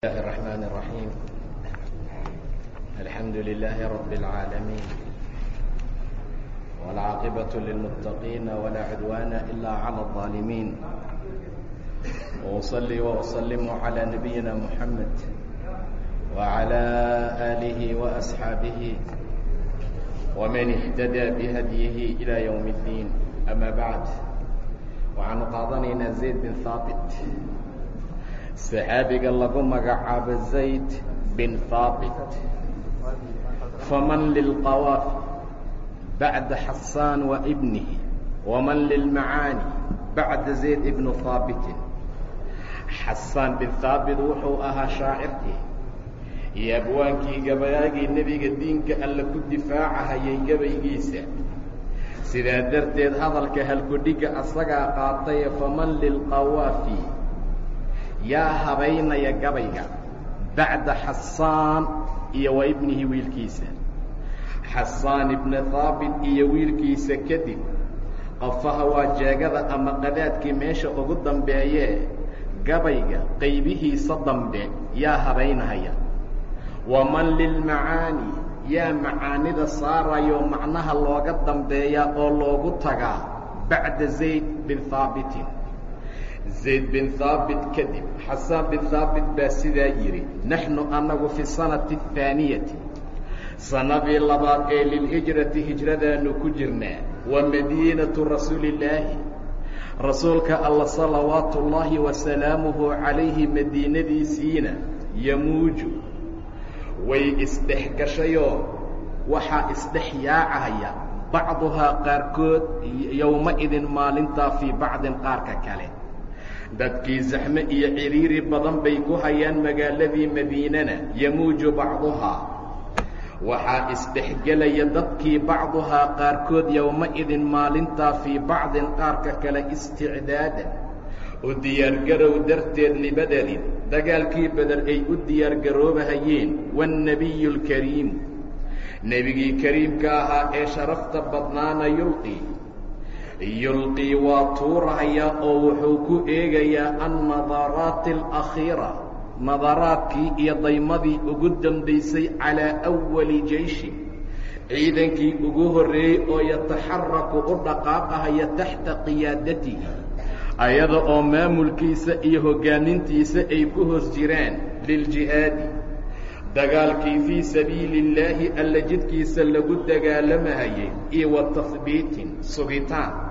الله الرحمن الرحيم الحمد لله رب العالمين والعاقبة للمتقين ولا عدوان إلا على الظالمين وأصلي وأسلم على نبينا محمد وعلى آله وأصحابه ومن اهتدى بهديه إلى يوم الدين أما بعد وعن قاضنينا زيد بن ثابت saxaabiga lagu magacaabo zayd bin haabit faman lilqawaafi bacda xasaan wa ibnihi waman lilmacaani bacda zayd ibnu haabitin xasaan bin haabit wuxuu ahaa shaacirkii. Iyo abwaankii gabayaagii nebiga diinka alla ku difaacahayay gabaygiisa. Sidaa darteed hadalka halkudhigga asagaa qaataye faman lilqawaafi yaa habaynaya gabayga bacda xasaan iyo wa ibnihi wiilkiisa. Xasaan ibna haabit iyo wiilkiisa kadib qafaha waa jeegada ama qadaadkii meesha ugu dambeeyee gabayga qaybihiisa dambe yaa habaynahaya. Waman lilmacaani yaa macaanida saarayoo macnaha looga dambeeyaa oo loogu tagaa bacda zayd bin haabitin zayd bin haabit kadib xasaan bin haabit baa sidaa yidhi naxnu annagu fi sanati ahaaniyati sanadii labaad ee lilhijrati hijradaanu ku jirnaa wa madiinatu rasuulillaahi rasuulka alla salawaatu ullaahi wasalaamuhu calayhi madiinadiisiina yamuuju way isdhex gashayoo waxaa isdhex yaacahaya bacduhaa qaarkood yowma-idin maalintaa fii bacdin qaarka kale dadkii zaxme iyo ciriiri badan bay ku hayaan magaaladii madiinana yamuuju bacduhaa waxaa isdhexgelaya dadkii bacduhaa qaarkood yowma-idin maalintaa fii bacdin qaarka kale isticdaadan u diyaargarow darteed libadarin dagaalkii beder ay u diyaargaroobahayeen waannebiyu alkariimu nebigii kariimka ahaa ee sharafta badnaana yulqii yulqii waa tuurahayaa oo wuxuu ku eegayaa annadaraati alakhiira nadaraadkii iyo daymadii ugu dambaysay calaa awali jeyshin ciidankii ugu horreeyey oo yataxaraku u dhaqaaqahaya taxta qiyaadatihi ayada oo maamulkiisa iyo hoggaamintiisa ay ku hoos jiraan liljihaadi dagaalkii fii sabiili illaahi alla jidkiisa lagu dagaalamahayay iyo wa tahbiitin sugitaan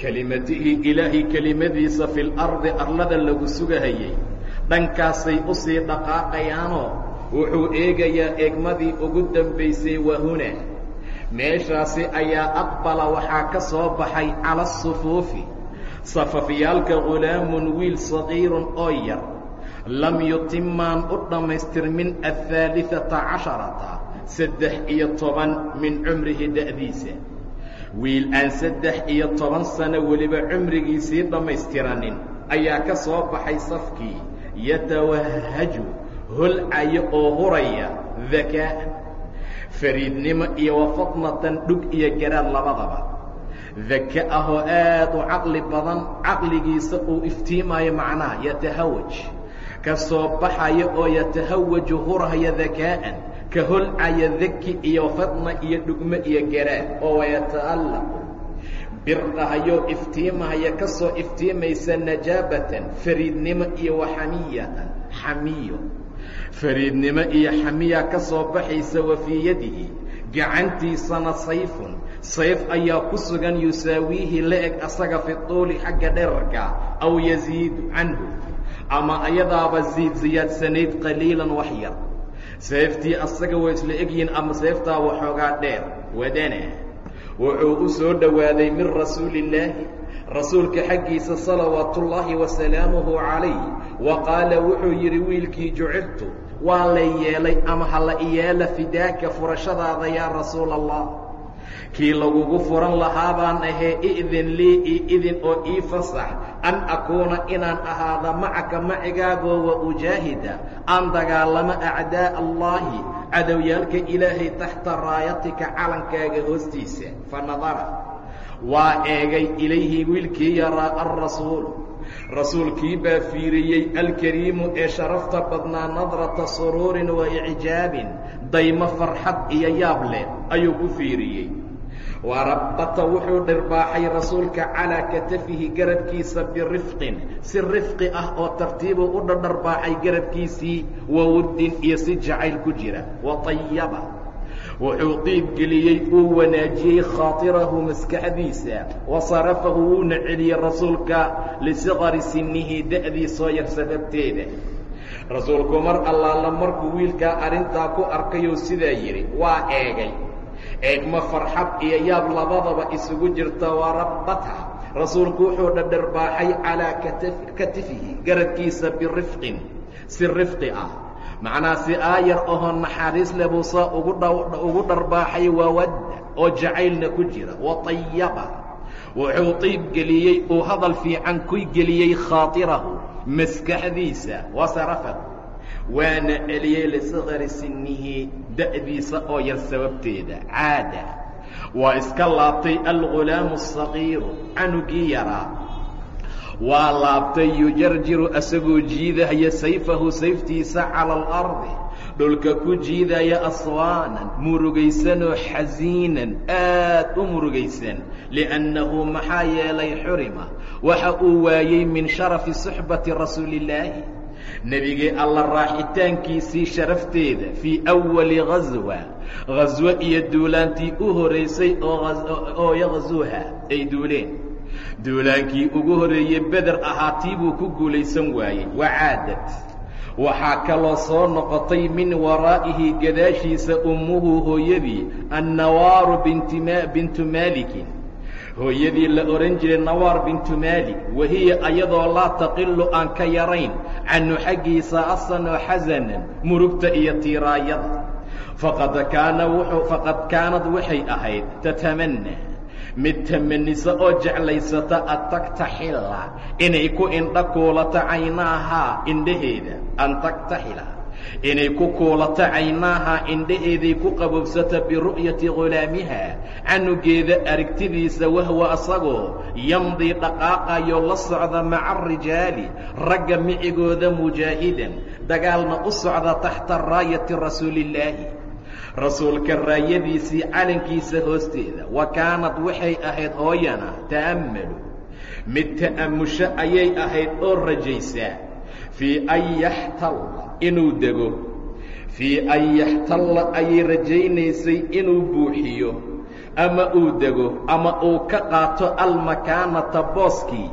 kelimatihi ilaahay kelimadiisa fil ardi arlada lagu sugahayay. Dhankaasay u sii dhaqaaqayaanoo wuxuu eegayaa eegmadii ugu dambaysay wahuna. Meeshaasi ayaa aqbala waxaa ka soo baxay cala asufuufi safafyaalka ghulaamun wiil sagiirun oo yar. Lam yutimaan u dhammaystirmin ahaaliثata casharata saddex iyo toban min cumrihi da'diisa wiil aan saddex iyo toban sano weliba cumrigiisii dhammaystiranin ayaa ka soo baxay safkii. Yatawahaju holcayo oo huraya dakaa'an fariidnimo iyo wafadnatan dhug iyo garaad labadaba. Daka ahoo aad u caqli badan caqligiisa uu iftiimaayo macnaha yatahawaj. Ka soo baxaya oo yatahawaju hurhaya dakaa'an ka holcaya daki iyo fadna iyo dhugmo iyo garaad oo wayata'allaqu birdhahayoo iftiimahaya ka soo iftiimaysa najaabatan fariidnimo iyo waxamiyatan xamiyo. Fariidnimo iyo xamiya ka soo baxaysa wa fii yadihi gacantiisana sayfun. Sayf ayaa ku sugan yusaawiihi la-eg asaga fi tuuli xagga dherarka aw yasiidu canhu. Ama ayadaaba ziid ziyaadsanayd qaliilan wax yar seeftii asaga way isla egyihiin ama seeftaa waxoogaa dheer wadana wuxuu u soo dhowaaday min rasuulillaahi rasuulka xaggiisa salawaatullaahi wasalaamuhu calayh wa qaala wuxuu yidhi wiilkii juciltu waa lay yeelay ama hala iyeela fidaaka furashadaada yaa rasuula allah kii lagugu furan lahaa baan ahee i'din lii io idin oo ii fasax an akuuna inaan ahaada macaka macigaagoo wa ujaahida aan dagaalamo acdaa allaahi cadowyaalka ilaahay taxta raayatika calankaaga hoostiisa fa nadara. Waa eegay ilayhi wiilkii yaraa alrasuulu rasuulkii baa fiiriyey alkariimu ee sharafta badnaa nadrata suruurin wa icjaabin daymo farxad iyo yaab leh ayuu ku fiiriyey. Warabata wuxuu dhirbaaxay rasuulka calaa katafihi garabkiisa birifqin si rifqi ah oo tartiibuu u dhadharbaaxay garabkiisii wa wuddin iyo si jacayl ku jira wa tayaba wuxuu qiibgeliyey uu wanaajiyey khaatirahu maskaxdiisa. Wa sarafahu wuuna celiyey rasuulka lisikari sinnihi da'diisoo yar sababteeda. Rasuulku mar allaala markuu wiilkaa arrintaa ku arkayuu sidaa yidhi waa eegay. Eegma farxad iyo yaab labadaba isugu jirta warabata rasuulku wuxuu dhadharbaaxay calaa katifihi garabkiisa birifqin si rifqi ah macnaa si aayar ahoo naxariis leh buu saa ugu dharbaaxay waawadda oo jacaylna ku jira wa tayaba wuxuu qiib geliyey uu hadal fiican ku geliyey khaatirahu maskaxdiisa wasarafahu waana celiyey lisikari sinnihi da'diisa oo yar sababteeda caada. Waa iska laabtay algulaamu asagiiru canugii yaraa waa laabtay yujarjiru asagoo jiidahaya sayfahu sayftiisa cala alardi dhulka ku jiidaya aswaanan murugaysanoo xasiinan aad u murugaysan. Li'annahu maxaa yeelay xurima waxa uu waayey min sharafi suxbati rasuulillaahi. Nebigii alla raaxitaankiisii sharafteeda fii awali gaswa gaswo iyo duulaantii u horaysay oo yaqsuha ay duuleen duulaankii ugu horreeyey beder ahaa tii buu ku guulaysan waayey. Wacaadad waxaa kaloo soo noqotay min waraa'ihi gadaashiisa ummuhu hooyadii annawaaru bintu maalikin. Hooyadii la odhan jiray nawaar bintu maalik wahiya ayadoo laa taqilu aan ka yarayn canhu xaggiisa asan oo xasanan murugta iyo tiiraayada. Faqad kaana wuxuu faqad kaanad waxay ahayd tatamanna mid tamanisa oo jeclaysata an taktaxila inay ku indha kuulato caynaahaa indhaheeda an taktaxila inay ku kuulato caynaahaa indhaheeday ku qabobsato biru'yati ghulaamiha canugeeda aragtidiisa wahwa asagoo yamdii dhaqaaqayo la socda maca arijaali ragga micigooda mujaahidan dagaalna u socda taxta raayati rasuulillaahi rasuulka raayadiisii calankiisa hoosteeda wa kaanad waxay ahayd hooyana ta'ammalu. Mid ta'ammusho ayay ahayd oo rajaysaa fii an yaxtalla inuu dego. Fii an yaxtalla ayay rajaynaysay inuu buuxiyo. Ama uu dego ama uu ka qaato almakaanata booskii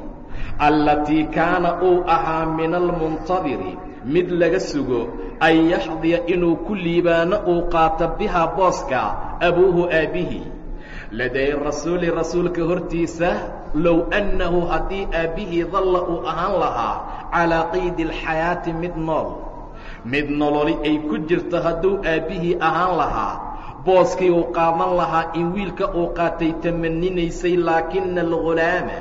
allatii kaana uu ahaa min almuntadiri mid laga sugo an yaxdiya inuu ku liibaano uu qaato bihaa booska abuuhu aabbihi laday rasuuli rasuulka hortiisa low annahu haddii aabbihii dalla uu ahaan lahaa calaa qaydi alxayaati mid nool. Mid nololi ay ku jirto hadduu aabbihii ahaan lahaa booskii uu qaadan lahaa in wiilka uu qaatay tamaninaysay laakina algulaama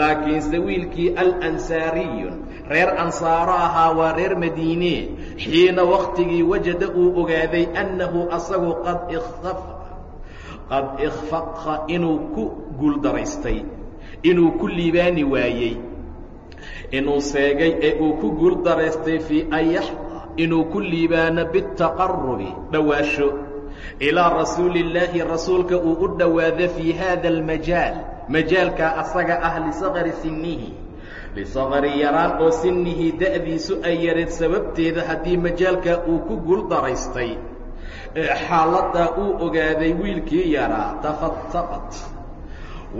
laakiinse wiilkii alansaariyun reer ansaaro ahaa waa reer madiine xiina wakhtigii wajada uu ogaaday annahu asagu qad qad ikhfaqa inuu ku guuldaraystay inuu ku liibaani waayey inuu seegay ee uu ku guuldaraystay fii an inuu ku liibaano biاtaqarubi dhowaasho ilaa rasuuli illaahi rasuulka uu u dhowaado fii haada almajaal majaalkaa asaga ah lisaqari sinnihi. Lisaqari yaraan oo sinnihi da'diisu ay yareed sababteeda haddii majaalkaa uu ku guuldaraystay xaaladdaa uu ogaaday wiilkii yaraa tafataqad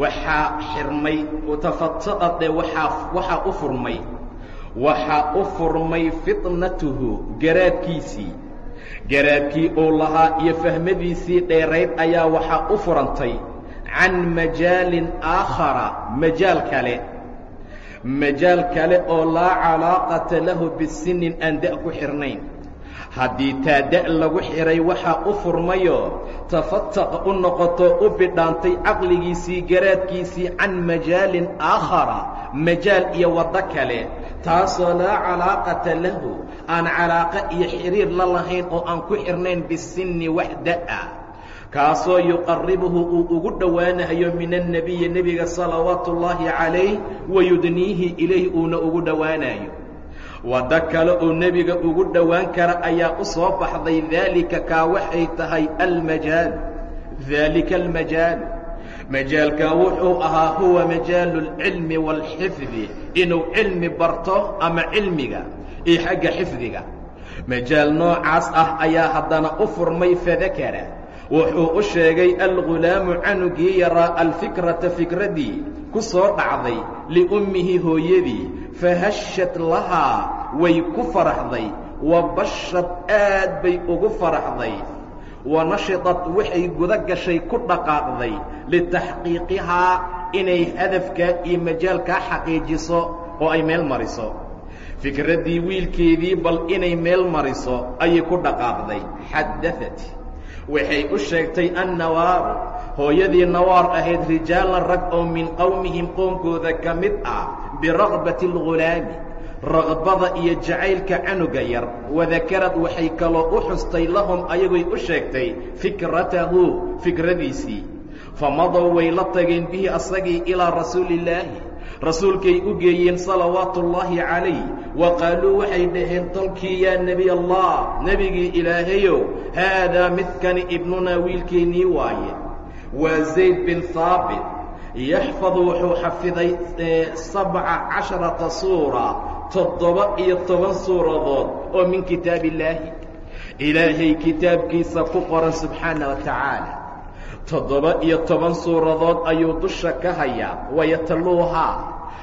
waxaa xirmay tafataqade waaa waxaa u furmay. Waxaa u furmay fitnatuhu garaadkiisii garaadkii uu lahaa iyo fahmadiisii dheerayd ayaa waxaa u furantay can majaalin aakhara majaal kale majaal kale oo laa calaaqata lahu bisinin aan da' ku xidhnayn haddii taa da' lagu xidhay waxaa u furmayoo tafataqa u noqoto u bidhaantay caqligiisii garaadkiisii can majaalin aakhara majaal iyo waddo kale taasoo laa calaaqata lahu aan calaaqa iyo xidhiir la lahayn oo aan ku xidhnayn bisinni wax da'a kaasoo yuqaribuhu uu ugu dhowaanayo min annebiyi nebiga salawaatu ullaahi calayh wayudniihi ilayh uuna ugu dhowaanayo waddo kale oo nebiga ugu dhowaan kara ayaa u soo baxday daalika kaa waxay tahay almajaal. Daalika almajaal. Majaalkaa wuxuu ahaa huwa majaalu اlcilmi wاlxifdi inuu cilmi barto ama cilmiga iyo xagga xifdiga. Majaal noocaas ah ayaa haddana u furmay fadakara wuxuu u sheegay algulaamu canugii yaraa alfikrata fikraddii ku soo dhacday liummihi hooyadii fahashad lahaa way ku faraxday wa bashad aad bay ugu faraxday wa nashidat waxay guda gashay ku dhaqaaqday litaxqiiqihaa inay hadafka iyo majaalkaa xaqiijiso oo ay meel mariso. Fikraddii wiilkeedii bal inay meel mariso ayay ku dhaqaaqday. Xadaat waxay u sheegtay annawaaru hooyadii nawaar ahayd rijaalan rag oo min qowmihim qoomkooda ka mid ah biraqbati alghulaami raqbada iyo jacaylka canuga yar. Wadakarad waxay kaloo u xustay lahum ayagoy u sheegtay fikratahu fikradiisii. Famadow way la tageen bihi asagii ilaa rasuulillaahi rasuulkay u geeyeen salawaatu ullaahi calayh wa qaaluu waxay dhaheen tolkii yaa nebiy allah nebigii ilaahayow haadaa midkani ibnunaa wiilkeennii waaye. Waa zayd bin haabit yaxfadu wuxuu xafiday sabca casharata suura toddoba iyo toban suuradood oo min kitaab illaahi ilaahay kitaabkiisa ku qoran subxaana wa tacaala toddoba iyo toban suuradood ayuu dusha ka hayaa wayatluuhaa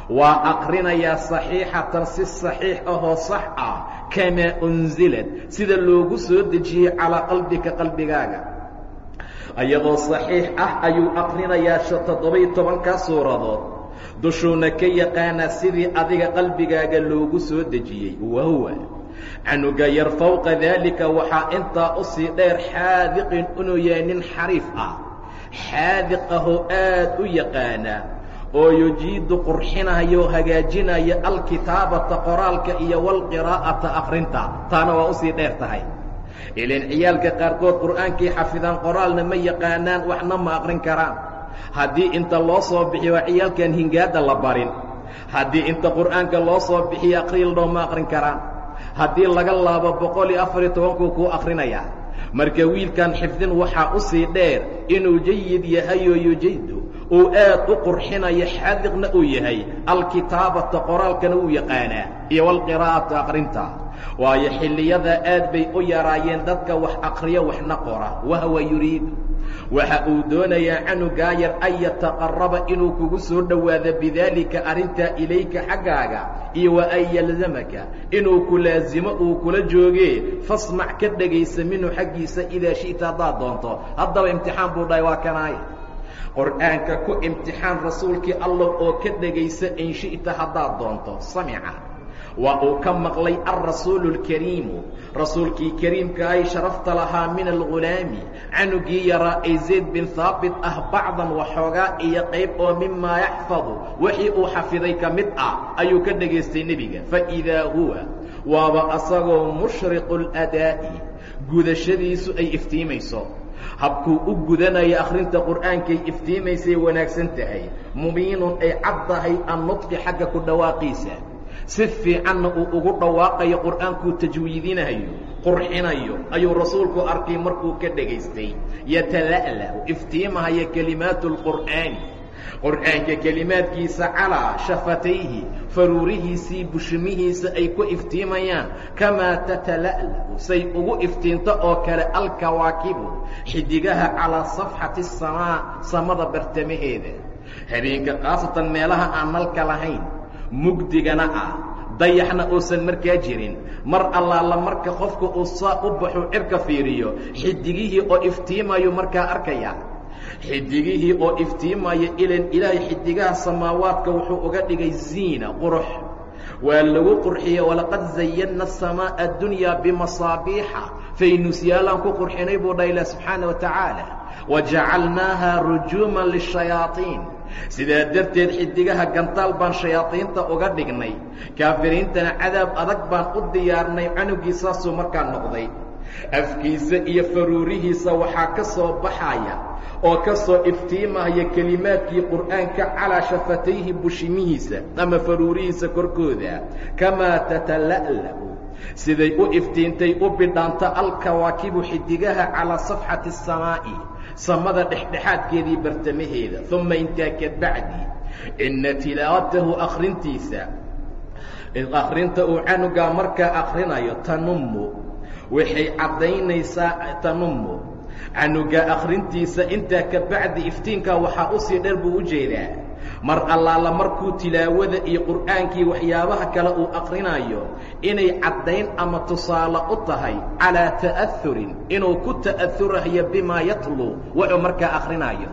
waa aqrinayaa saxiixatan si saxiix ahoo sax ah kamaa unsilad sida loogu soo dejiyey calaa qalbika qalbigaaga. Iyadoo saxiix ah ayuu aqrinayaa toddoba-iyo tobankaa suuradood. Dushuuna ka yaqaanaa sidii adiga qalbigaaga loogu soo dejiyey wahuwa canuga yar fowqa daalika waxaa intaa u sii dheer xaadiqin inuu yahay nin xariif ah xaadiq ahoo aad u yaqaana oo yujiidu qurxinayo hagaajinaya alkitaabata qoraalka iyo walqiraa'ata akhrinta. Taana waa u sii dheer tahay. Ilan ciyaalka qaarkood qur'aankii xafidaan qoraalna ma yaqaanaan waxna ma aqrin karaan. Haddii inta loo soo bixiyo waa ciyaalkan hingaadda la barin. Haddii inta qur'aanka loo soo bixiyo aqriildhoo ma aqrin karaan. Haddii laga laabo boqol iyo afar iyo tobankuu kuu akhrinayaa marka wiilkan xifdin waxaa u sii dheer inuu jayid yahayoo yujidu uu aad u qurxinayo xaadiqna uu yahay alkitaabata qoraalkana uu yaqaanaa iyo walqiraa'ata aqrinta waayo xilliyada aad bay u yaraayeen dadka wax aqriyo waxna qora wahwa yuriidu waxa uu doonayaa canugaa yar an yataqaraba inuu kugu soo dhowaado bidaalika arrintaa ilayka xaggaaga iyo wa an yalzamaka. Inuu ku laasimo uu kula joogee fasmac ka dhegaysa minhu xaggiisa idaa shi'ta haddaad doonto. Haddaba imtixaan buu dhahay waa kanaay. Qur'aanka ku imtixaan rasuulkii allah oo ka dhegaysa in shi'ta haddaad doonto. Samica waa uu ka maqlay alrasuulu اlkariimu rasuulkii kariimka ay sharafta lahaa min algulaami canugii yaraa ee zayd bin haabit ah bacdan waxoogaa iyo qayb oo mimaa yaxfadu. Wixii uu xafiday ka mid ah ayuu ka dhegaystay nebiga. Faidaa huwa waaba asagoo mushriqu اladaa'i gudashadiisu ay iftiimayso. Habkuu u gudanaya akhrinta qur'aankay iftiimaysay wanaagsan tahay. Mubiinun ay cad tahay annutqi xagga ku dhawaaqiisa si fiicanna uu ugu dhawaaqayo qur'aankuu tajwiidinayo qurxinayo ayuu rasuulku arkay markuu ka dhegaystay. Yatala'lahu iftiimahaya kelimaatu اlqur'aani qur'aanka kelimaadkiisa calaa shafatayhi faruurihiisii bushimihiisa ay ku iftiimayaan. Kamaa tatala'lahu say ugu iftiinto oo kale alkawaakibu xidigaha calaa safxati samaa samada bartamaheeda. Habeenka khaasatan meelaha aan nalka lahayn mugdigana ah. Dayaxna uusan markaa jirin. Mar allaala marka qofka uu saa u baxu cirka fiiriyo xidigihii oo iftiimayu markaa arkaya. Xidigihii oo iftiimaya ilan ilaahay xidigaha samaawaadka wuxuu uga dhigay ziina qurux. Waa lagu qurxiye walaqad zayanna asamaaءa addunyaa bimasaabiixa. Faynuusyaalaan ku qurxinay buu dha ilah subxaana wa tacaala wajacalnaaha rujuuman lishayaaiin sidaa darteed xidigaha gantaal baan shayaadiinta uga dhignay? Kaafiriintana cadaab adag baan u diyaarnay canugii saasuu markaa noqday. Afkiisa iyo faruurihiisa waxaa ka soo baxaya oo ka soo iftiimaya kelimaadkii qur'aanka calaa shafatayhi bushimihiisa ama faruurihiisa korkooda. Kamaa tatala'la'u siday u iftiintay u bidhaanto alkawaakibu xidigaha calaa safxati asamaa'i samada dhexdhexaadkeedii bartamaheeda uma intaa ka bacdi inna tilaawatahu akhrintiisa. Akhrinta uu canugaa markaa akhrinayo tanummu waxay caddaynaysaa tanummu canugaa akhrintiisa intaa ka bacdi iftiinkaa waxaa u sii dheer buu u jeedaa mar allaala markuu tilaawada iyo qur'aankii waxyaabaha kale uu akhrinayo inay caddayn ama tusaale u tahay calaa ta'ahurin inuu ku ta'ahurayo bimaa yatluu wuxuu markaa akhrinayo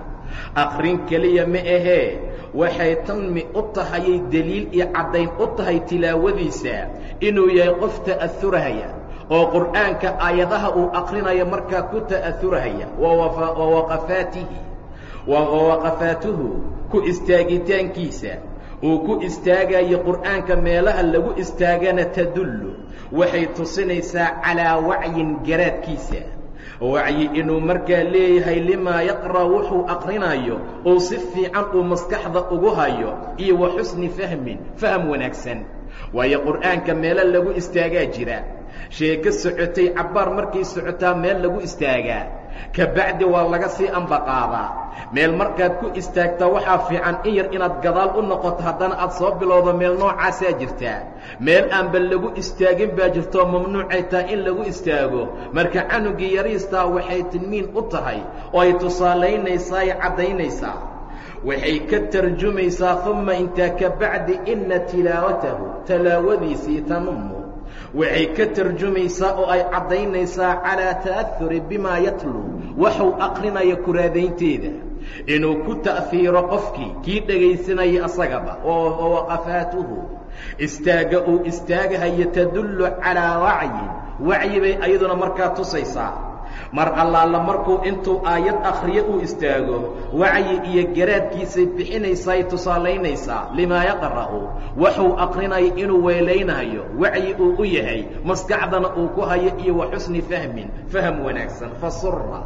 akhrin keliya ma ahee waxay tanmi u tahayay deliil iyo caddayn u tahay tilaawadiisa inuu yahay qof ta'ahurahaya oo qur'aanka aayadaha uu akhrinayo markaa ku ta'ahurahaya wa waqafaatihi wa waqafaatuhu ku istaagitaankiisa uu ku istaagayo qur'aanka meelaha lagu istaagana tadullu waxay tusinaysaa calaa wacyin garaadkiisa wacyi inuu markaa leeyahay limaa yaqra' wuxuu akhrinayo uu si fiican uu maskaxda ugu hayo iyo wa xusni fahmin faham wanaagsan waayo qur'aanka meelo lagu istaagaa jira sheeko socotay cabbaar markay socotaa meel lagu istaagaa ka bacdi waa laga sii ambaqaadaa meel markaad ku istaagtaa waxaa fiican in yar inaad gadaal u noqoto haddana aad soo bilowdo meel noocaasaa jirtaa meel aanba lagu istaagin baa jirtoo mamnuucay tahay in lagu istaago. Marka canugii yariistaa waxay tilmiin u tahay oo ay tusaalaynaysaa ay caddaynaysaa. Waxay ka tarjumaysaa uma intaa ka bacdi inna tilaawatahu talaawadiisii tanummu waxay ka tarjumaysaa oo ay caddaynaysaa calaa ta'ahuri bimaa yatluu waxuu akrinaya kuraadaynteeda. Inuu ku ta'fiiro qofkii kii dhegaysanaya asagaba oo waqafaatuhu. Istaagga uu istaagahayo tadullu calaa wacyin. Wacyi bay ayaduna markaa tusaysaa mar allaala markuu intuu aayad akhriyo uu istaago wacyi iyo garaadkiisay bixinaysaay tusaalaynaysaa limaa yaqra'u? Waxuu akrinaya inuu weelaynayo wacyi uu u yahay maskaxdana uu ku hayo iyo wa xusni fahmin faham wanaagsan fasura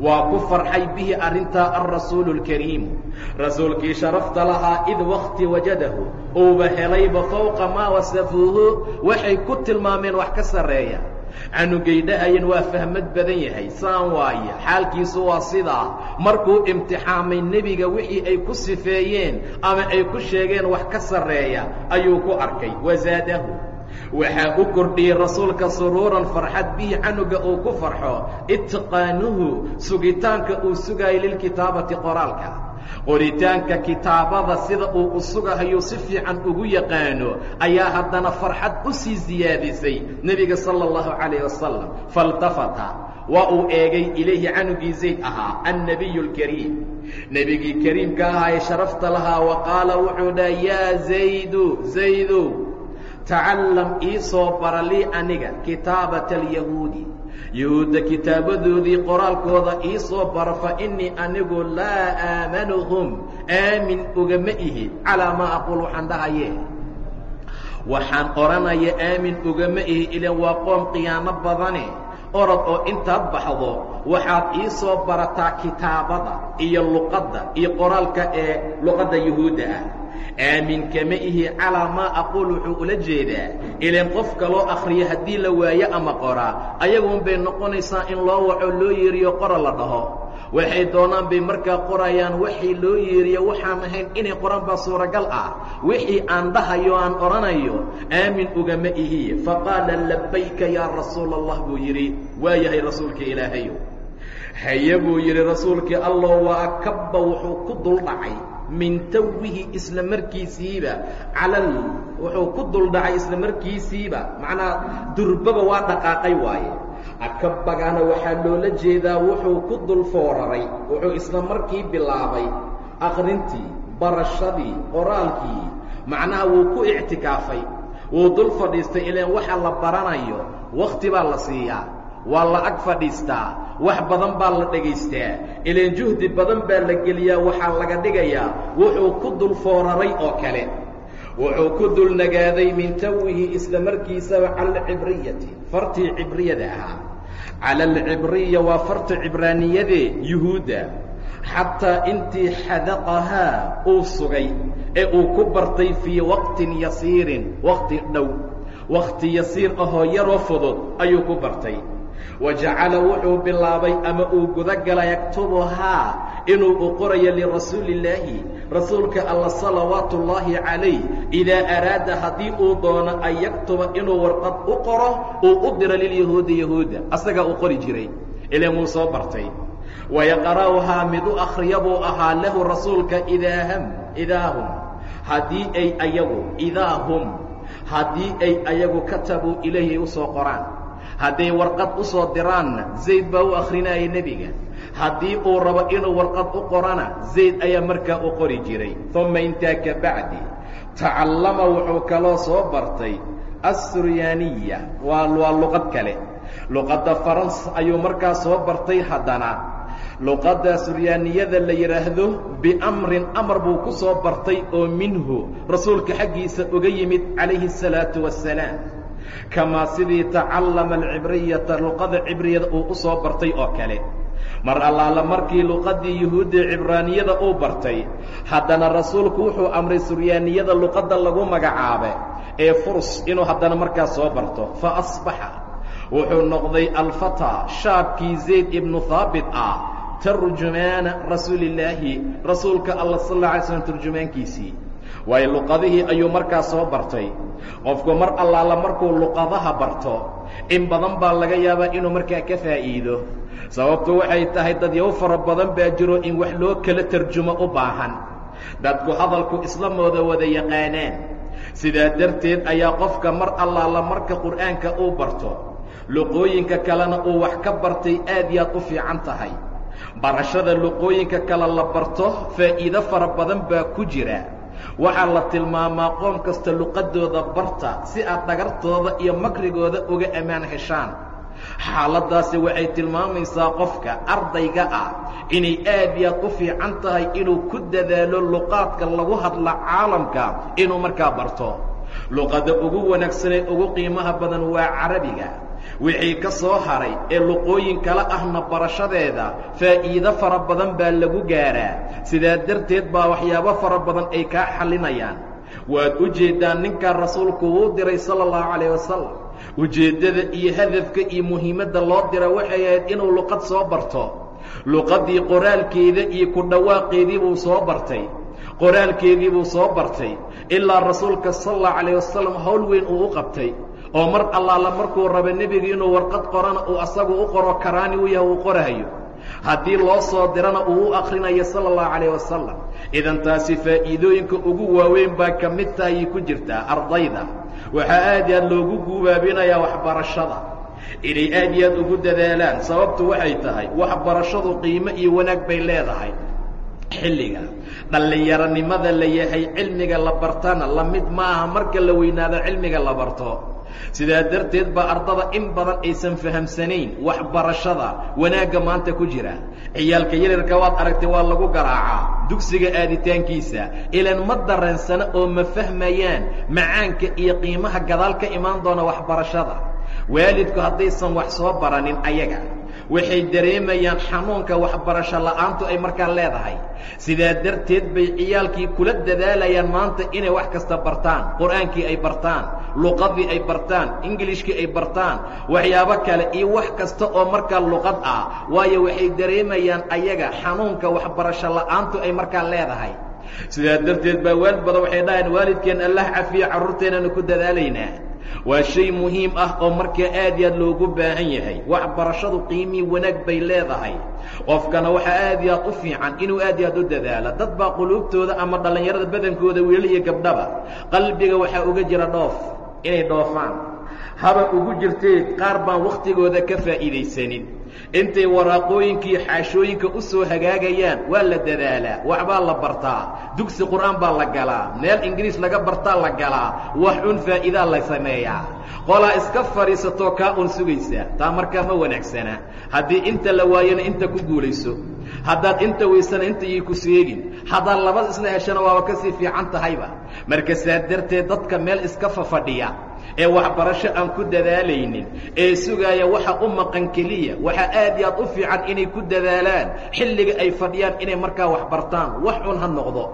waa ku farxay bihi arrintaa alrasuulu اlkariimu rasuulkii sharafta lahaa id wakti wajadahu uuba helayba fowqa maa wasafuuhu waxay ku tilmaameen wax ka sarreeya canugay dhahayeen waa fahmad badan yahay saan waaye xaalkiisu waa sidaa. Markuu imtixaamay nebiga wixii ay ku sifeeyeen ama ay ku sheegeen wax ka sarreeya ayuu ku arkay. Wazaadahu waxaa u kordhiyey rasuulka suruuran farxad bihi canuga uu ku farxo. Itqaanuhu sugitaanka uu sugaayo lilkitaabati qoraalka qoritaanka kitaabada sida uu u sugahayo si fiican ugu yaqaano ayaa haddana farxad u sii siyaadisay nebiga sala allahu calayh wasalam faاltafata waa uu eegay ilayhi canugii zayd ahaa annabiyu اlkariim nebigii kariimka ahaa ee sharafta lahaa wa qaala wuxuu dhaha yaa zaydu zaydu tacallam ii soo bara lii aniga kitaabata alyahuudi yahuudda kitaabadoodii qoraalkooda ii soo bara fa innii anigu laa aamanuhum aamin ugama ihi calaa maa aquul waxaan dhahaye waxaan odhanaya aamin ugama ihi ilan waa qoom khiyaano badane orod oo intaad baxdo waxaad ii soo barataa kitaabada iyo luqadda iyo qoraalka ee luqadda yuhuudda ah aamin kama ihi calaa maa aquul wuxuu ula jeedaa ilan qofka loo akhriyo haddii la waayo ama qoraa ayagun bay noqonaysaa in loo waco loo yeeriyo qora la dhaho. Waxay doonaan bay markaa qorayaan waxay loo yeeriyo waxaan ahayn inay qoran baa suuragal ah. Wixii aan dhahayo aan odhanayo aamin ugama ihiye faqaala labayka yaa rasuula allah buu yidhi. Waa yahay rasuulka ilaahayo haye buu yidhi rasuulkii allah waa kabba wuxuu ku duldhacay min tawihi isla markiisiiba calal wuxuu ku duldhacay isla markiisiiba. Macnaa durbaba waa dhaqaaqay waaye. Akabagana waxaa loola jeedaa wuxuu ku dul fooraray wuxuu isla markii bilaabay akhrintii barashadii qoraalkii. Macnaha wuu ku ictikaafay. Wuu dul fadhiistay ilaan waxa la baranayo wakhti baa la siiyaa waa la ag fadhiistaa wax badan baa la dhagaystaa ilaan juhdi badan baa la geliyaa waxaa laga dhigayaa. Wuxuu ku dul fooraray oo kale. Wuxuu ku dul nagaaday min tawihi isla markiisaba cala cibriyati fartii cibriyada ahaa. Cala alcibriya waa farta cibraaniyadee yuhuudda. Xataa intii xadaqahaa uu sugay ee uu ku bartay fii waqtin yasiirin waqti dhow. Wakhti yasiir ahoo yaroo fudud ayuu ku bartay wa jacala wuxuu bilaabay ama uu guda gala yaktubuhaa inuu u qorayo lirasuuli illaahi rasuulka alla salawaatu ullaahi calayh idaa araada haddii uu doono an yaktuba inuu warqad u qoro uu u diro lilyahuudi yahuudda asagaa u qori jiray ilaan wuu soo bartay wayaqra'uhaa mid u akhriya buu ahaa lahu rasuulka idaa ham idaa hum haddii ay ayagu idaa hum haddii ay ayagu katabuu ilayhi u soo qoraan hadday warqad u soo diraanna zayd baa u akhrinaya nebiga. Haddii uu rabo inuu warqad u qorana zayd ayaa markaa u qori jiray. Uma intaa ka bacdi. Tacallama wuxuu kaloo soo bartay assuryaaniya waa waa luqad kale. Luqadda farans ayuu markaa soo bartay haddana. Luqadda suryaaniyada la yidhaahdo biamrin amar buu ku soo bartay oo minhu rasuulka xaggiisa uga yimid calayhi الsalaatu wassalaam kamaa sidii tacallama alcibriyata luqada cibriyada uu u soo bartay oo kale mar allaala markii luqaddii yuhuudda cibraaniyada uu bartay haddana rasuulku wuxuu amray suryaaniyada luqadda lagu magacaabe ee furs inuu haddana markaas soo barto fa asbaxa wuxuu noqday alfataa shaabkii zayd ibnu haabit ah tarjumaana rasuulillaahi rasuulka alla sal alla alay slam turjumaankiisii waayo luqadihii ayuu markaas soo bartay. Qofku mar allaala markuu luqadaha barto in badan baa laga yaabaa inuu markaa ka faa'iido. Sababtu waxay tahay dad yow fara badan baa jiro in wax loo kala tarjumo u baahan. Dadku hadalku islamooda wada yaqaanaan. Sidaa darteed ayaa qofka mar allaala marka qur'aanka uu barto luqooyinka kalena uu wax ka bartay aad yaad u fiican tahay. Barashada luqooyinka kale la barto faa'iido fara badan baa ku jira waxaa la tilmaamaa qoom kasta luqaddooda barta si aad dhagartooda iyo makrigooda uga ammaan heshaan. Xaaladdaasi waxay tilmaamaysaa qofka ardayga ah inay aad iyo aad u fiican tahay inuu ku dadaalo luqaadka lagu hadla caalamka inuu markaa barto. Luqadda ugu wanaagsanee ugu qiimaha badan waa carabiga wixii ka soo haray ee luqooyin kale ahna barashadeeda faa'iido fara badan baa lagu gaaraa. Sidaa darteed baa waxyaabo fara badan ay kaa xallinayaan. Waad u jeeddaan ninkaa rasuulku wuu diray sala allahu calayh wasalam ujeeddada iyo hadafka iyo muhiimadda loo dira waxay ahayd inuu luqad soo barto. Luqaddii qoraalkeeda iyo ku dhawaaqeedii buu soo bartay. Qoraalkeedii buu soo bartay. Ilaa rasuulka sala allahu calayh wasalam howl weyn uu u qabtay oo mar allaala markuu raba nebigu inuu warqad qorana uu asagu u qoro karaani u yahay uu qorahayo. Haddii loo soo dirana uu u akhrinayo sala allahu calayh wasalam idan taasi faa'iidooyinka ugu waaweyn baa ka mid tahayay ku jirtaa ardayda. Waxaa aad iyo aad loogu guubaabinayaa waxbarashada. Inay aad iyo aad ugu dadaalaan sababtu waxay tahay waxbarashadu qiimo iyo wanaag bay leedahay. Xilliga dhallinyaronimada la yahay cilmiga la bartana la mid maaha marka la weynaado cilmiga la barto sidaa darteed baa ardada in badan aysan fahamsanayn waxbarashada wanaagga maanta ku jira. Ciyaalka yaryarka waad aragtay waa lagu garaacaa. Dugsiga aaditaankiisa ilan ma dareensana oo ma fahmayaan macaanka iyo qiimaha gadaal ka imaan doona waxbarashada waalidku haddaysan wax soo baranin ayaga waxay dareemayaan xanuunka waxbarasho la'aantu ay markaa leedahay. Sidaa darteed bay ciyaalkii kula dadaalayaan maanta inay wax kasta bartaan qur'aankii ay bartaan luqadii ay bartaan ingilishkii ay bartaan waxyaabo kale iyo wax kasta oo markaa luqad ah. Waayo waxay dareemayaan ayaga xanuunka waxbarasho la'aantu ay markaa leedahay. Sidaa darteed baa waalid badan waxay dhahayaan waalidkeen allah cafiya carruurteenanu ku dadaalaynaa waa shay muhiim ah oo markaa aad iyo aad loogu baahan yahay waxbarashadu qiimii wanaag bay leedahay. Qofkana waxaa aad iyo aad u fiican inuu aad iyo aad u dadaalo dad baa quluubtooda ama dhallinyarada badankooda wiilal iyo gabdhaba. Qalbiga waxaa uga jira dhoof inay dhoofaan. Haba ugu jirtee qaar baan wakhtigooda ka faa'iidaysanin intay waraaqooyinkaiyo xaashooyinka u soo hagaagayaan waa la dadaalaa waxbaa la bartaa dugsi qur'aan baa la galaa meel ingiriis laga bartaa la galaa wax un faa'iidaa la sameeyaa. Qolaa iska fadhiisatoo kaa un sugaysaa taa markaa ma wanaagsana. Haddii inta la waayona inta ku guulayso haddaad inta weysana inta ii ku seegin haddaad labada isla heshana waaba ka sii fiican tahayba. Marka saa darteed dadka meel iska fafadhiya ee waxbarasho aan ku dadaalaynin ee sugaaya waxa u maqan keliya waxaa aad iyo aad u fiican inay ku dadaalaan xilliga ay fadhiyaan inay markaa wax bartaan wax un ha noqdo.